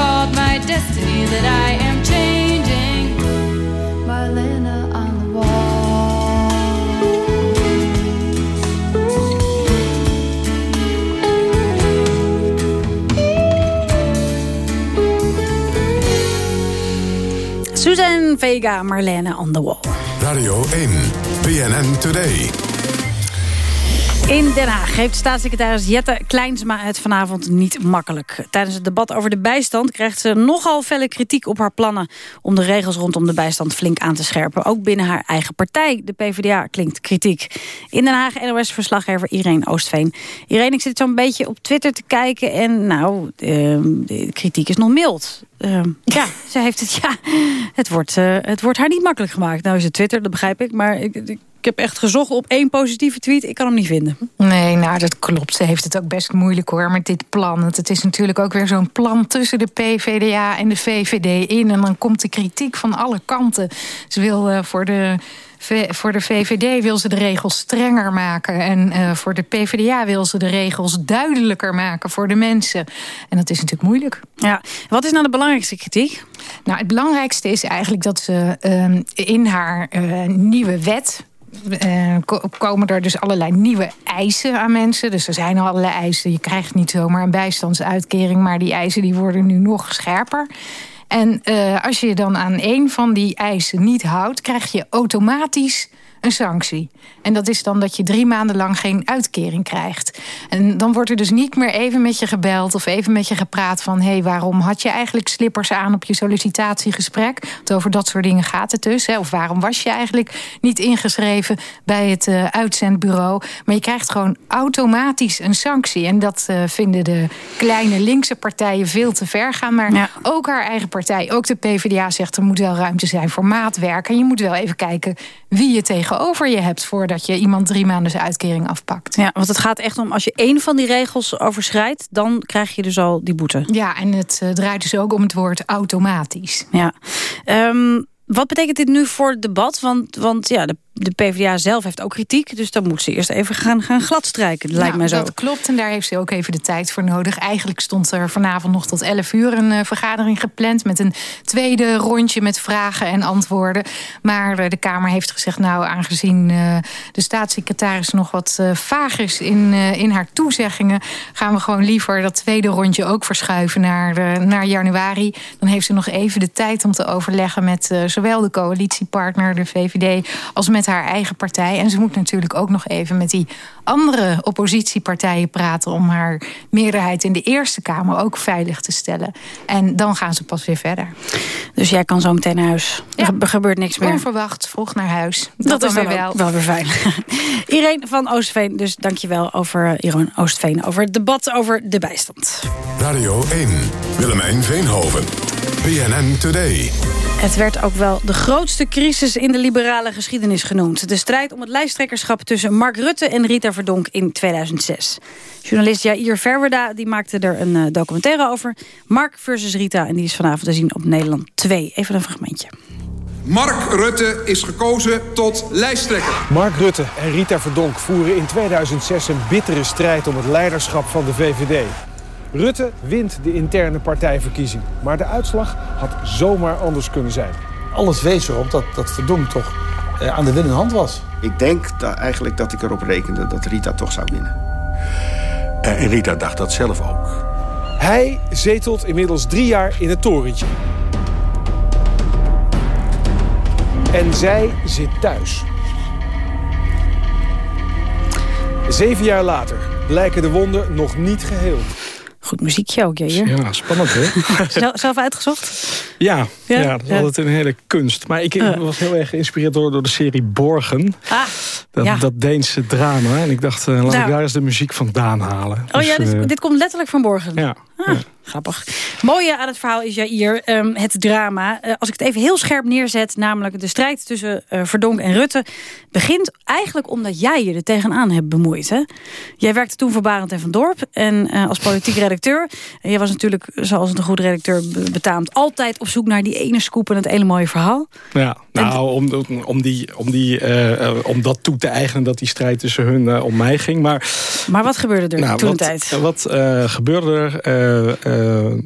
Called my destiny that I am changing. Marlena on the wall. Suzanne Vega, Marlene on the wall. Radio 1, BNN Today. In Den Haag heeft staatssecretaris Jette Kleinsma het vanavond niet makkelijk. Tijdens het debat over de bijstand krijgt ze nogal felle kritiek op haar plannen... om de regels rondom de bijstand flink aan te scherpen. Ook binnen haar eigen partij, de PvdA, klinkt kritiek. In Den Haag NOS-verslaggever Irene Oostveen. Irene, ik zit zo'n beetje op Twitter te kijken en nou, ehm, de kritiek is nog mild. Ehm, ja, ze heeft het, ja, het wordt, eh, het wordt haar niet makkelijk gemaakt. Nou is het Twitter, dat begrijp ik, maar ik, ik ik heb echt gezocht op één positieve tweet. Ik kan hem niet vinden. Nee, nou dat klopt. Ze heeft het ook best moeilijk hoor met dit plan. Want het is natuurlijk ook weer zo'n plan tussen de PVDA en de VVD in. En dan komt de kritiek van alle kanten. Ze wil uh, voor de... Voor de VVD wil ze de regels strenger maken. En uh, voor de PvdA wil ze de regels duidelijker maken voor de mensen. En dat is natuurlijk moeilijk. Ja. Wat is nou de belangrijkste kritiek? Nou, het belangrijkste is eigenlijk dat ze uh, in haar uh, nieuwe wet uh, komen er dus allerlei nieuwe eisen aan mensen. Dus er zijn al allerlei eisen. Je krijgt niet zomaar een bijstandsuitkering... maar die eisen die worden nu nog scherper. En uh, als je dan aan een van die eisen niet houdt... krijg je automatisch een sanctie. En dat is dan dat je drie maanden lang geen uitkering krijgt. En dan wordt er dus niet meer even met je gebeld... of even met je gepraat van... hé, hey, waarom had je eigenlijk slippers aan op je sollicitatiegesprek? Want over dat soort dingen gaat het dus. Hè? Of waarom was je eigenlijk niet ingeschreven bij het uh, uitzendbureau? Maar je krijgt gewoon automatisch een sanctie. En dat uh, vinden de kleine linkse partijen veel te ver gaan. Maar ja. ook haar eigen partij, ook de PvdA zegt... er moet wel ruimte zijn voor maatwerk. En je moet wel even kijken wie je tegenover je hebt... voordat je iemand drie maanden zijn uitkering afpakt. Ja, want het gaat echt om als je één van die regels overschrijdt... dan krijg je dus al die boete. Ja, en het uh, draait dus ook om het woord automatisch. Ja. Um, wat betekent dit nu voor het debat? Want, want ja, de, de PvdA zelf heeft ook kritiek. Dus dan moet ze eerst even gaan, gaan gladstrijken. lijkt mij zo. Dat klopt en daar heeft ze ook even de tijd voor nodig. Eigenlijk stond er vanavond nog tot 11 uur een uh, vergadering gepland... met een tweede rondje met vragen en antwoorden. Maar uh, de Kamer heeft gezegd... nou, aangezien uh, de staatssecretaris nog wat vaag is in, in haar toezeggingen... gaan we gewoon liever dat tweede rondje ook verschuiven naar, naar januari. Dan heeft ze nog even de tijd om te overleggen met zowel de coalitiepartner, de VVD... als met haar eigen partij. En ze moet natuurlijk ook nog even met die andere oppositiepartijen praten... om haar meerderheid in de Eerste Kamer ook veilig te stellen. En dan gaan ze pas weer verder. Dus jij kan zo meteen naar huis. Ja. Er gebeurt niks meer. Onverwacht, vroeg naar huis. Dat, dat is dan weer wel. wel weer fijn. <laughs> Irene van Oostveen, dus dankjewel over Irene Oostveen... over het debat over de bijstand. Radio 1, Willemijn Veenhoven, BNN Today. Het werd ook wel de grootste crisis in de liberale geschiedenis genoemd. De strijd om het lijsttrekkerschap tussen Mark Rutte en Rita Verdonk in 2006. Journalist Jair Verwerda die maakte er een uh, documentaire over. Mark versus Rita en die is vanavond te zien op Nederland 2. Even een fragmentje. Mark Rutte is gekozen tot lijsttrekker. Mark Rutte en Rita Verdonk voeren in 2006 een bittere strijd om het leiderschap van de VVD. Rutte wint de interne partijverkiezing. Maar de uitslag had zomaar anders kunnen zijn. Alles wees erop dat, dat Verdonk toch eh, aan de winnende hand was. Ik denk dat eigenlijk dat ik erop rekende dat Rita toch zou winnen. En Rita dacht dat zelf ook. Hij zetelt inmiddels drie jaar in het torentje. En zij zit thuis. Zeven jaar later blijken de wonden nog niet geheeld. Goed muziekje ook, hier. Ja, spannend hè? <laughs> Zelf uitgezocht? Ja, ja, ja dat is ja. altijd een hele kunst. Maar ik was heel erg geïnspireerd door, door de serie Borgen. Ah, dat, ja. dat Deense drama. En ik dacht, uh, laat nou. ik daar eens de muziek vandaan halen. Oh dus, ja, dit, uh, dit, komt letterlijk van Borgen? Ja. Ah, grappig. Mooie aan het verhaal is Jair, um, het drama. Uh, als ik het even heel scherp neerzet, namelijk de strijd tussen uh, Verdonk en Rutte... begint eigenlijk omdat jij je er tegenaan hebt bemoeid. Hè? Jij werkte toen voor Barend en Van Dorp en uh, als politiek redacteur. En jij was natuurlijk, zoals een goede redacteur betaamt... altijd op zoek naar die ene scoop en het ene mooie verhaal. Ja, nou, om, om, die, om, die, om dat toe te eigenen dat die strijd tussen hun om mij ging. Maar, maar wat gebeurde er nou, toen wat, tijd? Wat gebeurde er?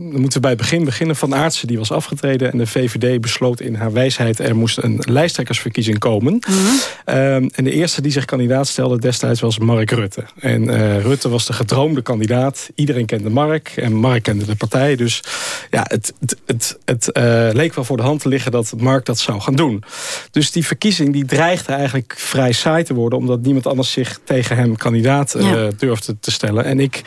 dan moeten we bij het begin beginnen. Van Aartsen die was afgetreden en de VVD besloot in haar wijsheid... er moest een lijsttrekkersverkiezing komen. Mhm. Um, en de eerste die zich kandidaat stelde destijds was Mark Rutte. En Rutte was de gedroomde kandidaat. Iedereen kende Mark en Mark kende de partij. Dus ja, het, het, het, het leek wel voor de hand te liggen dat Mark dat zou gaan doen. Dus die verkiezing die dreigde eigenlijk vrij saai te worden... omdat niemand anders zich tegen hem kandidaat uh, ja. durfde te stellen. En ik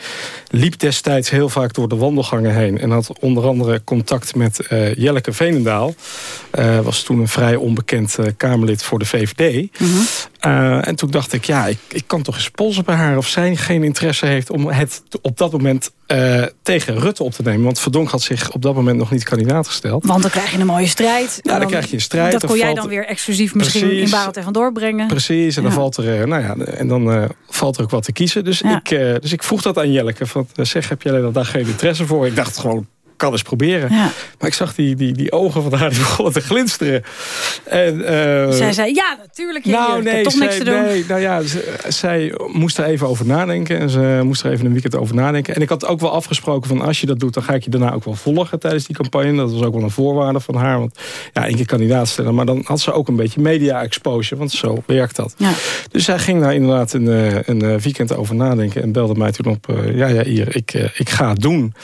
liep destijds heel vaak door de wandelgangen heen... en had onder andere contact met Jelleke Veenendaal. was toen een vrij onbekend Kamerlid voor de VVD... Mm -hmm. Uh, en toen dacht ik, ja, ik, ik kan toch eens polsen bij haar... of zij geen interesse heeft om het op dat moment uh, tegen Rutte op te nemen. Want Verdonk had zich op dat moment nog niet kandidaat gesteld. Want dan krijg je een mooie strijd. Ja, dan, dan krijg je een strijd. Dat kon jij dan weer exclusief misschien Precies. in Barend en Van doorbrengen. Precies, en dan, ja. valt, er, uh, nou ja, en dan uh, valt er ook wat te kiezen. Dus, ja. ik, dus ik vroeg dat aan Jelleke. Van, zeg, heb jij daar geen interesse voor? Ik dacht gewoon, kan eens proberen. Ja. Maar ik zag die, die, die ogen van haar die begonnen te glinsteren. En, uh, zij zei, ja, natuurlijk. Nou, nee, toch zij, niks te doen. nee, nou ja, zij moest er even over nadenken. En ze moest er even een weekend over nadenken. En ik had ook wel afgesproken van, als je dat doet... dan ga ik je daarna ook wel volgen tijdens die campagne. Dat was ook wel een voorwaarde van haar. Want ja, één keer kandidaat stellen. Maar dan had ze ook een beetje media-exposure. Want zo werkt dat. Ja. Dus zij ging daar inderdaad een, een weekend over nadenken. En belde mij toen op, uh, ja, ja, hier, ik, uh, ik ga het doen.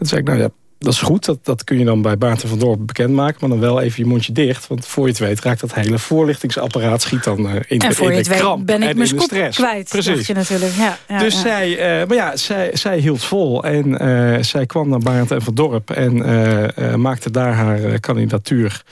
En toen zei ik, nou ja, dat is goed, dat, dat kun je dan bij Baarten van Dorp bekendmaken. Maar dan wel even je mondje dicht. Want voor je het weet raakt dat hele voorlichtingsapparaat schiet dan uh, in, en de, voor in je de het kramp ben ik en mijn scoop stress. kwijt. Precies. Je natuurlijk. Ja, ja, dus ja. zij, uh, maar ja, zij, zij hield vol. En uh, zij kwam naar Barend en van Dorp. En maakte daar haar kandidatuur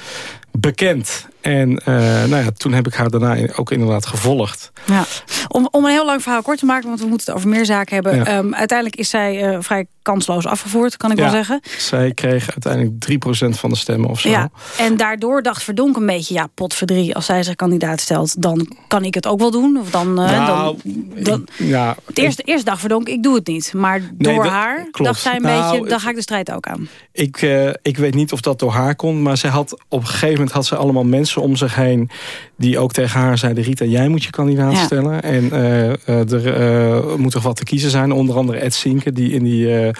bekend. En uh, nou ja, toen heb ik haar daarna ook inderdaad gevolgd. Ja. Om, om een heel lang verhaal kort te maken, want we moeten het over meer zaken hebben. Ja. Um, uiteindelijk is zij uh, vrij kansloos afgevoerd, kan ik ja, wel zeggen. Zij kreeg uiteindelijk 3% van de stemmen of zo. Ja, en daardoor dacht Verdonk een beetje, ja, pot voor drie. Als zij zich kandidaat stelt, dan kan ik het ook wel doen. Of dan, uh, nou, dan, dan ik, ja, het eerste, eerst dacht Verdonk, ik doe het niet. Maar door nee, dat, haar klopt. dacht zij een nou, beetje, dan ga ik de strijd ook aan. Ik, ik weet niet of dat door haar kon, maar zij had op een gegeven moment had ze allemaal mensen om zich heen die ook tegen haar zeiden... Rita, jij moet je kandidaat Ja. stellen. En uh, uh, er uh, moet toch wat te kiezen zijn. Onder andere Ed Sinke, die in die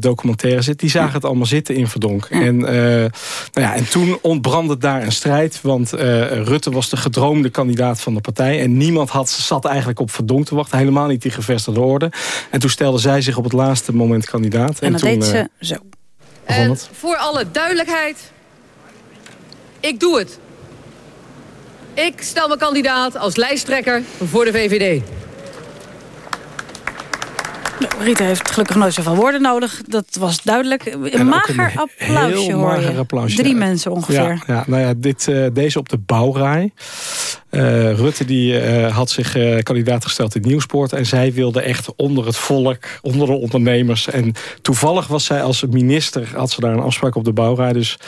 documentaire zit. Die zagen het allemaal zitten in Verdonk. En, uh, nou ja, en toen ontbrandde daar een strijd. Want uh, Rutte was de gedroomde kandidaat van de partij. En niemand had, zat eigenlijk op Verdonk te wachten. Helemaal niet die gevestigde orde. En toen stelde zij zich op het laatste moment kandidaat. En, en dat toen, deed ze zo. het. Voor alle duidelijkheid, ik doe het. Ik stel me kandidaat als lijsttrekker voor de VVD. Rita heeft gelukkig nooit zoveel woorden nodig. Dat was duidelijk. Een mager een applausje heel hoor mager je. applausje. Drie mensen ongeveer. Ja, ja, nou ja, dit, uh, deze op de bouwrij. Uh, Rutte die, uh, had zich uh, kandidaat gesteld in Nieuwspoort. En zij wilde echt onder het volk, onder de ondernemers. En toevallig was zij als minister, had ze daar een afspraak op de bouwrij. Dus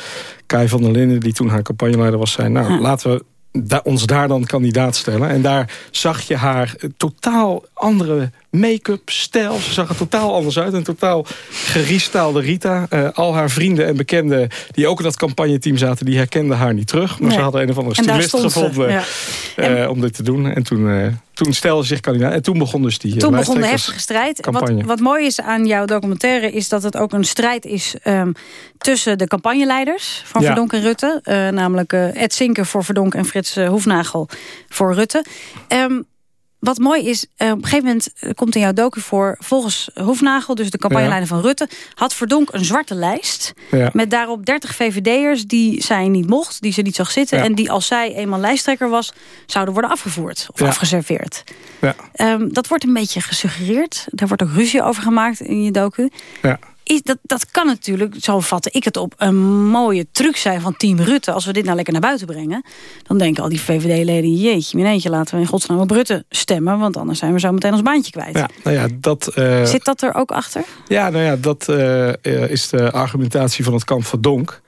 Kai van der Linden, die toen haar campagneleider was, zei... nou, laten we da ons daar dan kandidaat stellen. En daar zag je haar totaal andere make-up, stijl. Ze zag er totaal anders uit. Een totaal gerestylede Rita. Uh, al haar vrienden en bekenden die ook in dat campagneteam zaten... die herkenden haar niet terug. Maar Nee. ze hadden een of andere stylist gevonden ja. uh, om dit te doen. En toen, uh, toen stelde zich kandidaat. En toen begon dus die uh, Toen begon de heftige strijd. Wat, campagne. wat mooi is aan jouw documentaire... is dat het ook een strijd is um, tussen de campagneleiders... van Ja. Verdonk en Rutte. Uh, namelijk uh, Ed Sinker voor Verdonk en Frits Hoefnagel voor Rutte. Um, wat mooi is, uh, op een gegeven moment uh, komt in jouw docu voor... volgens Hoefnagel, dus de campagneleider van Rutte... had Verdonk een zwarte lijst... Ja. met daarop 30 VVD'ers die zij niet mocht... die ze niet zag zitten... Ja. en die als zij eenmaal lijsttrekker was... zouden worden afgevoerd of Ja. afgeserveerd. Ja. Um, dat wordt een beetje gesuggereerd. Daar wordt ook ruzie over gemaakt in je docu. Is, dat, dat kan natuurlijk, zo vatte ik het op... een mooie truc zijn van team Rutte. Als we dit nou lekker naar buiten brengen... dan denken al die VVD-leden... jeetje, eentje laten we in godsnaam op Rutte stemmen... want anders zijn we zo meteen ons baantje kwijt. Ja, nou ja, dat, uh... Zit dat er ook achter? Ja, nou ja, dat uh, is de argumentatie van het kamp van Donk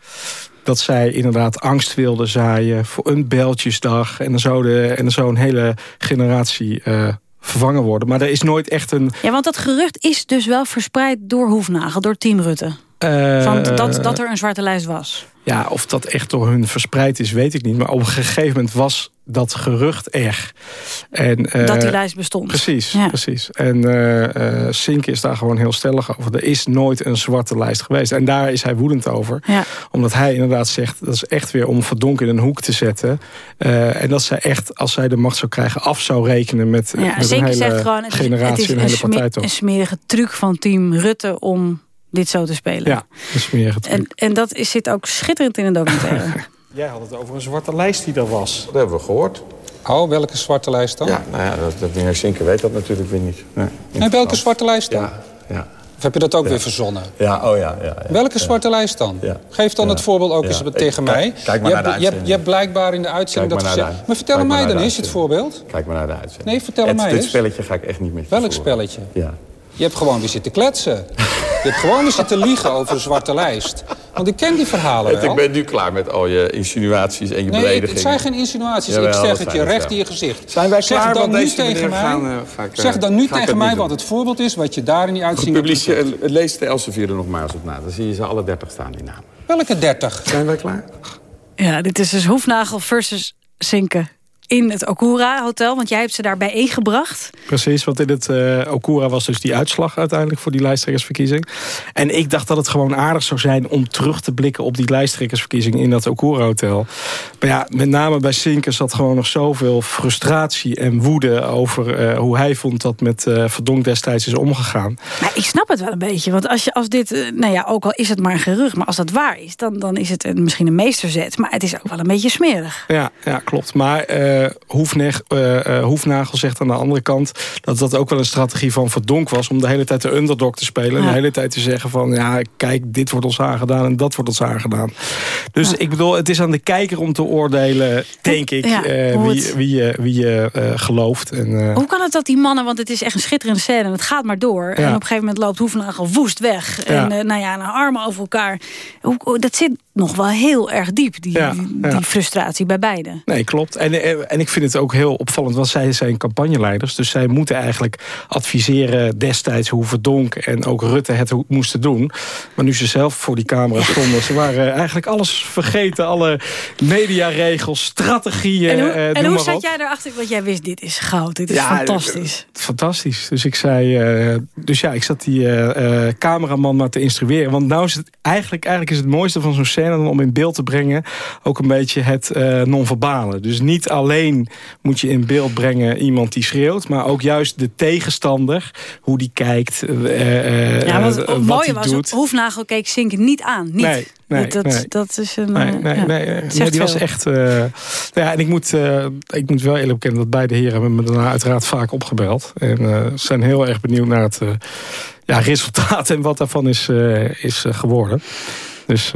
dat zij inderdaad angst wilden zaaien voor een beltjesdag. En dan zou, de, en dan zou een hele generatie uh, vervangen worden. Maar er is nooit echt een... Ja, want dat gerucht is dus wel verspreid door Hoefnagel, door Team Rutte. Uh, Van dat, dat er een zwarte lijst was. Ja, of dat echt door hun verspreid is, weet ik niet. Maar op een gegeven moment was dat gerucht erg. En, uh, dat die lijst bestond. Precies, precies. En uh, Sink is daar gewoon heel stellig over. Er is nooit een zwarte lijst geweest. En daar is hij woedend over. Ja. Omdat hij inderdaad zegt... dat is echt weer om Verdonk in een hoek te zetten. en dat zij echt, als zij de macht zou krijgen... af zou rekenen met, ja, met een hele zegt gewoon, het generatie... is, het is een, hele partij toch. een smerige truc van team Rutte... om dit zo te spelen. Ja, truc. En, en dat is, zit ook schitterend in een documentaire. <laughs> Jij had het over een zwarte lijst die er was. Dat hebben we gehoord. Oh, welke zwarte lijst dan? Ja, nou ja, dat, dat meneer Sinker weet dat natuurlijk weer niet. Nee, en welke zwarte lijst dan? Ja, ja. Of heb je dat ook weer verzonnen? Ja, oh ja. ja, ja welke zwarte lijst dan? Geef dan het voorbeeld ook eens tegen mij. Kijk maar je naar hebt, de je, hebt, je hebt blijkbaar in de uitzending dat gezegd. Maar vertel mij dan eens het voorbeeld. Kijk maar naar de uitzending. Nee, vertel het, mij dit eens. Dit spelletje ga ik echt niet met je Welk spelletje? Ja. Je hebt gewoon weer zitten kletsen. <laughs> Je hebt gewoon weer zitten liegen over de zwarte lijst. Want ik ken die verhalen wel. Ik ben nu klaar met al je insinuaties en je nee, beledigingen. het zijn geen insinuaties. Jawel, ik zeg het je recht in je gezicht. Zijn wij klaar? Zeg dan want nu deze tegen mij, gaan, uh, ga ik, zeg dan nu tegen mij wat het voorbeeld is... wat je daar in die uitzending hebt lees de Elsevier er nog maar eens op na. Dan zie je ze alle dertig staan, die namen. Welke dertig? Zijn wij klaar? Ja, dit is dus Hoefnagel versus Zinken in het Okura Hotel. Want jij hebt ze daar bijeengebracht. Precies, want in het uh, Okura was dus die uitslag uiteindelijk... voor die lijsttrekkersverkiezing. En ik dacht dat het gewoon aardig zou zijn... om terug te blikken op die lijsttrekkersverkiezing in dat Okura Hotel. Maar ja, met name bij Sinkers zat gewoon nog zoveel frustratie en woede... over uh, hoe hij vond dat met uh, Verdonk destijds is omgegaan. Maar ik snap het wel een beetje. Want als, je, als dit, nou ja, ook al is het maar een gerucht... maar als dat waar is, dan, dan is het een, misschien een meesterzet. Maar het is ook wel een beetje smerig. Ja, ja klopt. Maar... Uh, Hoefneg, uh, uh, Hoefnagel zegt aan de andere kant... dat dat ook wel een strategie van Verdonk was... om de hele tijd de underdog te spelen. Ja. En de hele tijd te zeggen van... ja, kijk, dit wordt ons aangedaan en dat wordt ons aangedaan. Dus ja. ik bedoel, het is aan de kijker om te oordelen... denk ik, ja, uh, wie, wie, wie, wie je gelooft. En, Hoe kan het dat die mannen... want het is echt een schitterende scène en het gaat maar door... en op een gegeven moment loopt Hoefnagel woest weg. En nou ja, een armen over elkaar. Hoe, dat zit nog wel heel erg diep, die, die frustratie bij beiden. Nee, klopt. En, en ik vind het ook heel opvallend, want zij zijn campagneleiders. Dus zij moeten eigenlijk adviseren destijds hoe Verdonk en ook Rutte het moesten doen. Maar nu ze zelf voor die camera stonden, ze waren eigenlijk alles vergeten. Alle mediaregels, strategieën. En hoe, uh, en hoe zat jij erachter? Want jij wist, dit is goud, dit is ja, fantastisch. Fantastisch. Dus ik zei, uh, dus ja, ik zat die uh, cameraman maar te instrueren. Want nou is het eigenlijk, eigenlijk is het mooiste van zo'n scène om in beeld te brengen. Ook een beetje het non-verbale. Dus niet alleen moet je in beeld brengen iemand die schreeuwt... maar ook juist de tegenstander, hoe die kijkt, uh, ja, wat, wat mooie was, doet. Hoefnagel keek Zinken niet aan. Niet. Nee, nee, dat, nee. dat is een... Nee, nee, ja, nee, nee die was echt... Uh, ja, en ik moet, uh, ik moet wel eerlijk bekennen dat beide heren hebben me daarna uiteraard vaak opgebeld. En uh, zijn heel erg benieuwd naar het ja, resultaat en wat daarvan is, is geworden. Dus...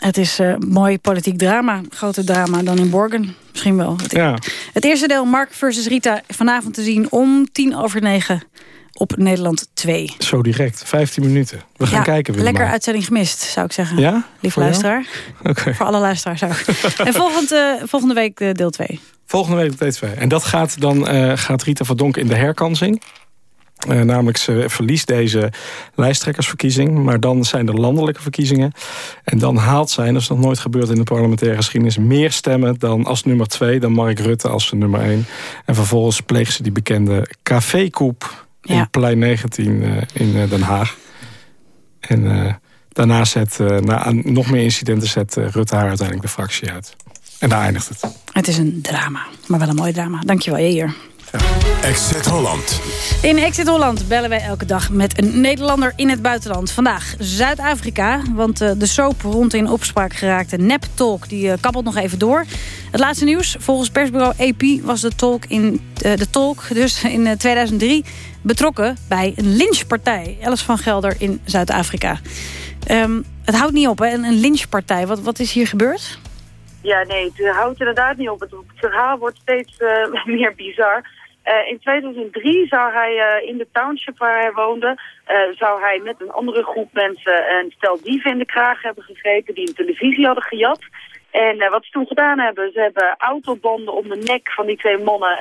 Het is uh, mooi politiek drama. Groter drama dan in Borgen. Misschien wel. Het, ja. het eerste deel, Mark versus Rita, vanavond te zien om tien over negen op Nederland 2. Zo direct, 15 minuten. We gaan ja, kijken. Willem. Lekker uitzending gemist, zou ik zeggen. Ja? Lief Voor luisteraar. Okay. Voor alle luisteraars ook. <laughs> en volgend, uh, volgende week deel 2. Volgende week deel 2. En dat gaat dan uh, gaat Rita van Donk in de herkansing. Uh, namelijk, ze verliest deze lijsttrekkersverkiezing. Maar dan zijn er landelijke verkiezingen. En dan haalt zij, dat is nog nooit gebeurd in de parlementaire geschiedenis... meer stemmen dan als nummer twee, dan Mark Rutte als nummer één. En vervolgens pleegt ze die bekende cafékoep in ja. plein 19 uh, in Den Haag. En uh, daarna zet, na nog meer incidenten zet Rutte haar uiteindelijk de fractie uit. En daar eindigt het. Het is een drama, maar wel een mooi drama. Dankjewel, Exit Holland. In Exit Holland bellen wij elke dag met een Nederlander in het buitenland. Vandaag Zuid-Afrika, want eh, de soap rond in opspraak geraakte Nep-Talk... die eh, kabbelt nog even door. Het laatste nieuws, volgens persbureau AP was de Talk, in, uh, de talk dus in 2003 betrokken bij een lynchpartij. Alice van Gelder in Zuid-Afrika. Um, het houdt niet op, hè? een lynchpartij. Wat, wat is hier gebeurd? Ja, nee, het houdt inderdaad niet op. Het, verhaal wordt steeds uh, <laughs> meer bizar. Uh, in 2003 zou hij uh, in de township waar hij woonde... zou hij met een andere groep mensen een stel dieven in de kraag hebben gegrepen... die een televisie hadden gejat. En wat ze toen gedaan hebben, ze hebben autobanden om de nek van die twee mannen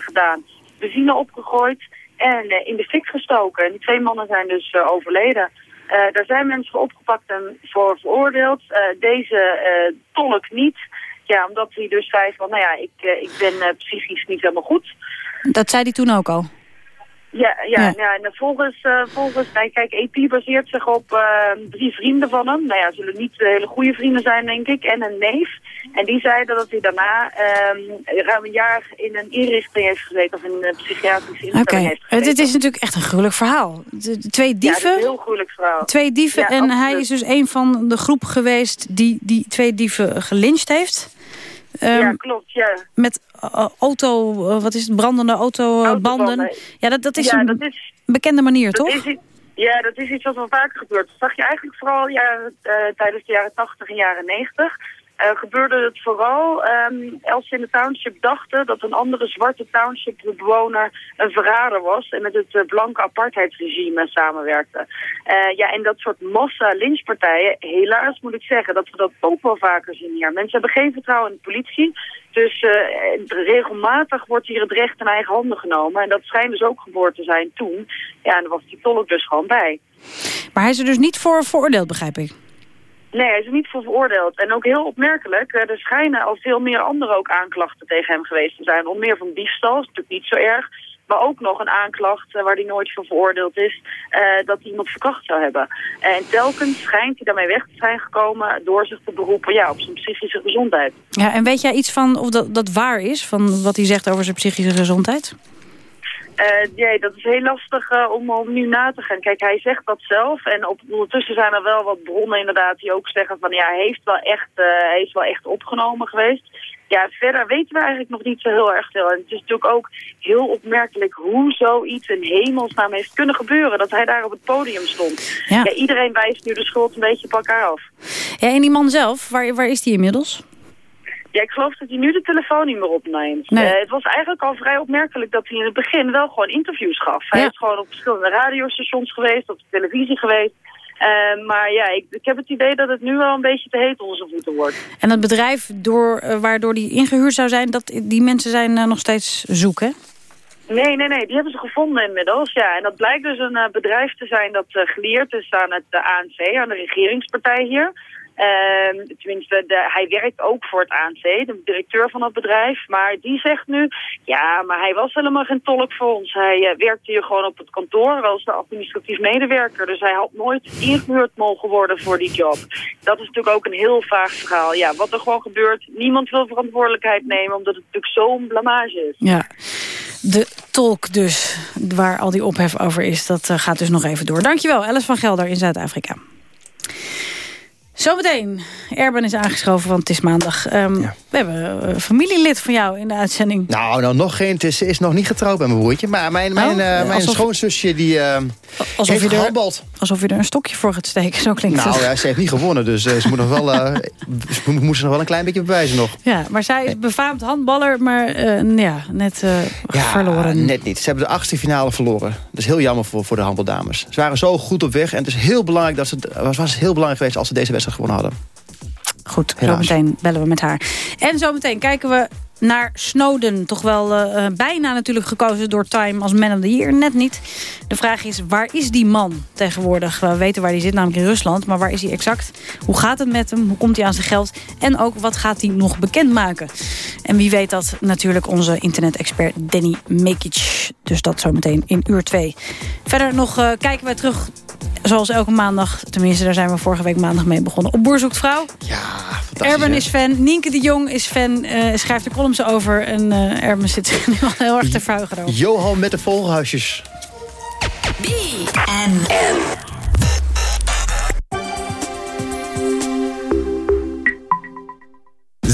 gedaan. Benzine opgegooid en in de fik gestoken. En die twee mannen zijn dus overleden. Uh, daar zijn mensen opgepakt en voor veroordeeld. Uh, deze uh, tolk niet. Ja, omdat hij dus zei van, nou ja, ik, ik ben psychisch niet helemaal goed. Dat zei hij toen ook al? Ja, ja, ja. ja en volgens, uh, volgens kijk, EP baseert zich op uh, drie vrienden van hem. Nou ja, zullen niet hele goede vrienden zijn, denk ik. En een neef. En die zeiden dat hij daarna um, ruim een jaar in een inrichting heeft gezeten. Of in een psychiatrische okay. heeft gezeten. Dit is natuurlijk echt een gruwelijk verhaal. De, de twee dieven. Ja, een heel gruwelijk verhaal. Twee dieven. Ja, en absoluut. hij is dus een van de groep geweest die die twee dieven gelyncht heeft. Um, ja, klopt, ja. Met auto, uh, wat is het, brandende autobanden. ja, dat, dat is ja, een is, bekende manier, toch? Is, ja, dat is iets wat wel vaker gebeurt. Dat zag je eigenlijk vooral jaren, tijdens de jaren 80 en jaren 90. Uh, gebeurde het vooral um, als ze in de township dachten dat een andere zwarte township-bewoner een verrader was en met het uh, blanke apartheidsregime samenwerkte. Uh, ja, en dat soort massa-lynchpartijen, helaas moet ik zeggen dat we dat ook wel vaker zien hier. Mensen hebben geen vertrouwen in de politie, dus regelmatig wordt hier het recht in eigen handen genomen. En dat schijnt dus ook gebeurd te zijn toen. Ja, en daar was die tolk dus gewoon bij. Maar hij is er dus niet voor veroordeeld, begrijp ik? Nee, hij is er niet voor veroordeeld. En ook heel opmerkelijk, er schijnen al veel meer andere ook aanklachten tegen hem geweest te zijn. Onder meer van diefstal, is natuurlijk niet zo erg. Maar ook nog een aanklacht waar hij nooit voor veroordeeld is, uh, dat hij iemand verkracht zou hebben. En telkens schijnt hij daarmee weg te zijn gekomen door zich te beroepen ja, op zijn psychische gezondheid. Ja, en weet jij iets van of dat, dat waar is, van wat hij zegt over zijn psychische gezondheid? Nee, dat is heel lastig uh, om, om nu na te gaan. Kijk, hij zegt dat zelf. En op, ondertussen zijn er wel wat bronnen inderdaad die ook zeggen van ja, hij, heeft wel echt, uh, hij is wel echt opgenomen geweest. Ja, verder weten we eigenlijk nog niet zo heel erg veel. En het is natuurlijk ook heel opmerkelijk hoe zoiets in hemelsnaam heeft kunnen gebeuren. Dat hij daar op het podium stond. Ja. ja iedereen wijst nu de schuld een beetje op elkaar af. Ja, en die man zelf, waar, waar is die inmiddels? Ja, ik geloof dat hij nu de telefoon niet meer opneemt. Nee. Uh, het was eigenlijk al vrij opmerkelijk dat hij in het begin wel gewoon interviews gaf. Hij ja. is gewoon op verschillende radiostations geweest, op de televisie geweest. Uh, maar ja, ik, ik, heb het idee dat het nu wel een beetje te heet onder zijn voeten wordt. En het bedrijf door, uh, waardoor die ingehuurd zou zijn, dat, die mensen zijn nog steeds zoeken? Nee, nee, nee. Die hebben ze gevonden inmiddels. Ja, en dat blijkt dus een bedrijf te zijn dat geleerd is aan het ANC, aan de regeringspartij hier. Uh, tenminste, hij werkt ook voor het ANC, de directeur van het bedrijf. Maar die zegt nu, ja, maar hij was helemaal geen tolk voor ons. Hij uh, werkte hier gewoon op het kantoor als de administratief medewerker. Dus hij had nooit ingehuurd mogen worden voor die job. Dat is natuurlijk ook een heel vaag verhaal. Ja, wat er gewoon gebeurt, niemand wil verantwoordelijkheid nemen... omdat het natuurlijk zo'n blamage is. Ja. De tolk dus, waar al die ophef over is, dat uh, gaat dus nog even door. Dankjewel, Alice van Gelder in Zuid-Afrika. Zometeen. Erben is aangeschoven, want het is maandag. Um, ja. We hebben een familielid van jou in de uitzending. Nou, nou nog geen. Het is, is nog niet getrouwd met mijn broertje. Maar mijn, mijn, oh, uh, mijn schoonzusje die uh, alsof heeft je gehandbald. Alsof je er een stokje voor gaat steken, zo klinkt nou, het. Nou ja, ze heeft niet gewonnen, dus uh, ze moet nog wel, <laughs> ze moest nog wel een klein beetje bewijzen nog. Ja, maar zij is befaamd handballer, maar ja, net ja, verloren. net niet. Ze hebben de achtste finale verloren. Dat is heel jammer voor, voor de handbaldames. Ze waren zo goed op weg en het is heel belangrijk dat ze, was, was heel belangrijk geweest als ze deze wedstrijd gewonnen hadden. Goed, zometeen bellen we met haar. En zometeen kijken we naar Snowden. Toch wel uh, bijna natuurlijk gekozen door Time als Man of the Year. Net niet. De vraag is, waar is die man tegenwoordig? We weten waar hij zit, namelijk in Rusland. Maar waar is hij exact? Hoe gaat het met hem? Hoe komt hij aan zijn geld? En ook, wat gaat hij nog bekendmaken? En wie weet dat natuurlijk onze internet-expert Danny Mekic. Dus dat zometeen in uur 2. Verder nog uh, kijken wij terug, zoals elke maandag... tenminste, daar zijn we vorige week maandag mee begonnen... op Boer zoekt vrouw. Ja, Erben is fan, Nienke de Jong is fan, uh, schrijft er over... en uh, Erben zit zich nu al heel erg te vuigen. Johan met de vogelhuisjes. BNN.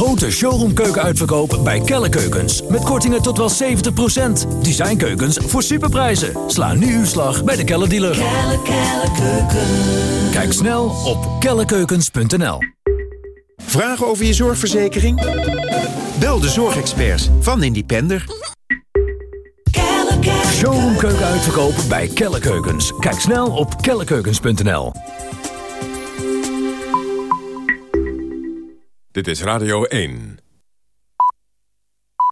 Grote showroomkeukenuitverkoop bij Kelle Keukens. Met kortingen tot wel 70%. Designkeukens voor superprijzen. Sla nu uw slag bij de Kelle dealer. Kelle. Kijk snel op kellekeukens.nl Vragen over je zorgverzekering? Bel de zorgexperts van Independer. Showroomkeukenuitverkoop bij Kelle Keukens. Kijk snel op kellekeukens.nl Dit is Radio 1.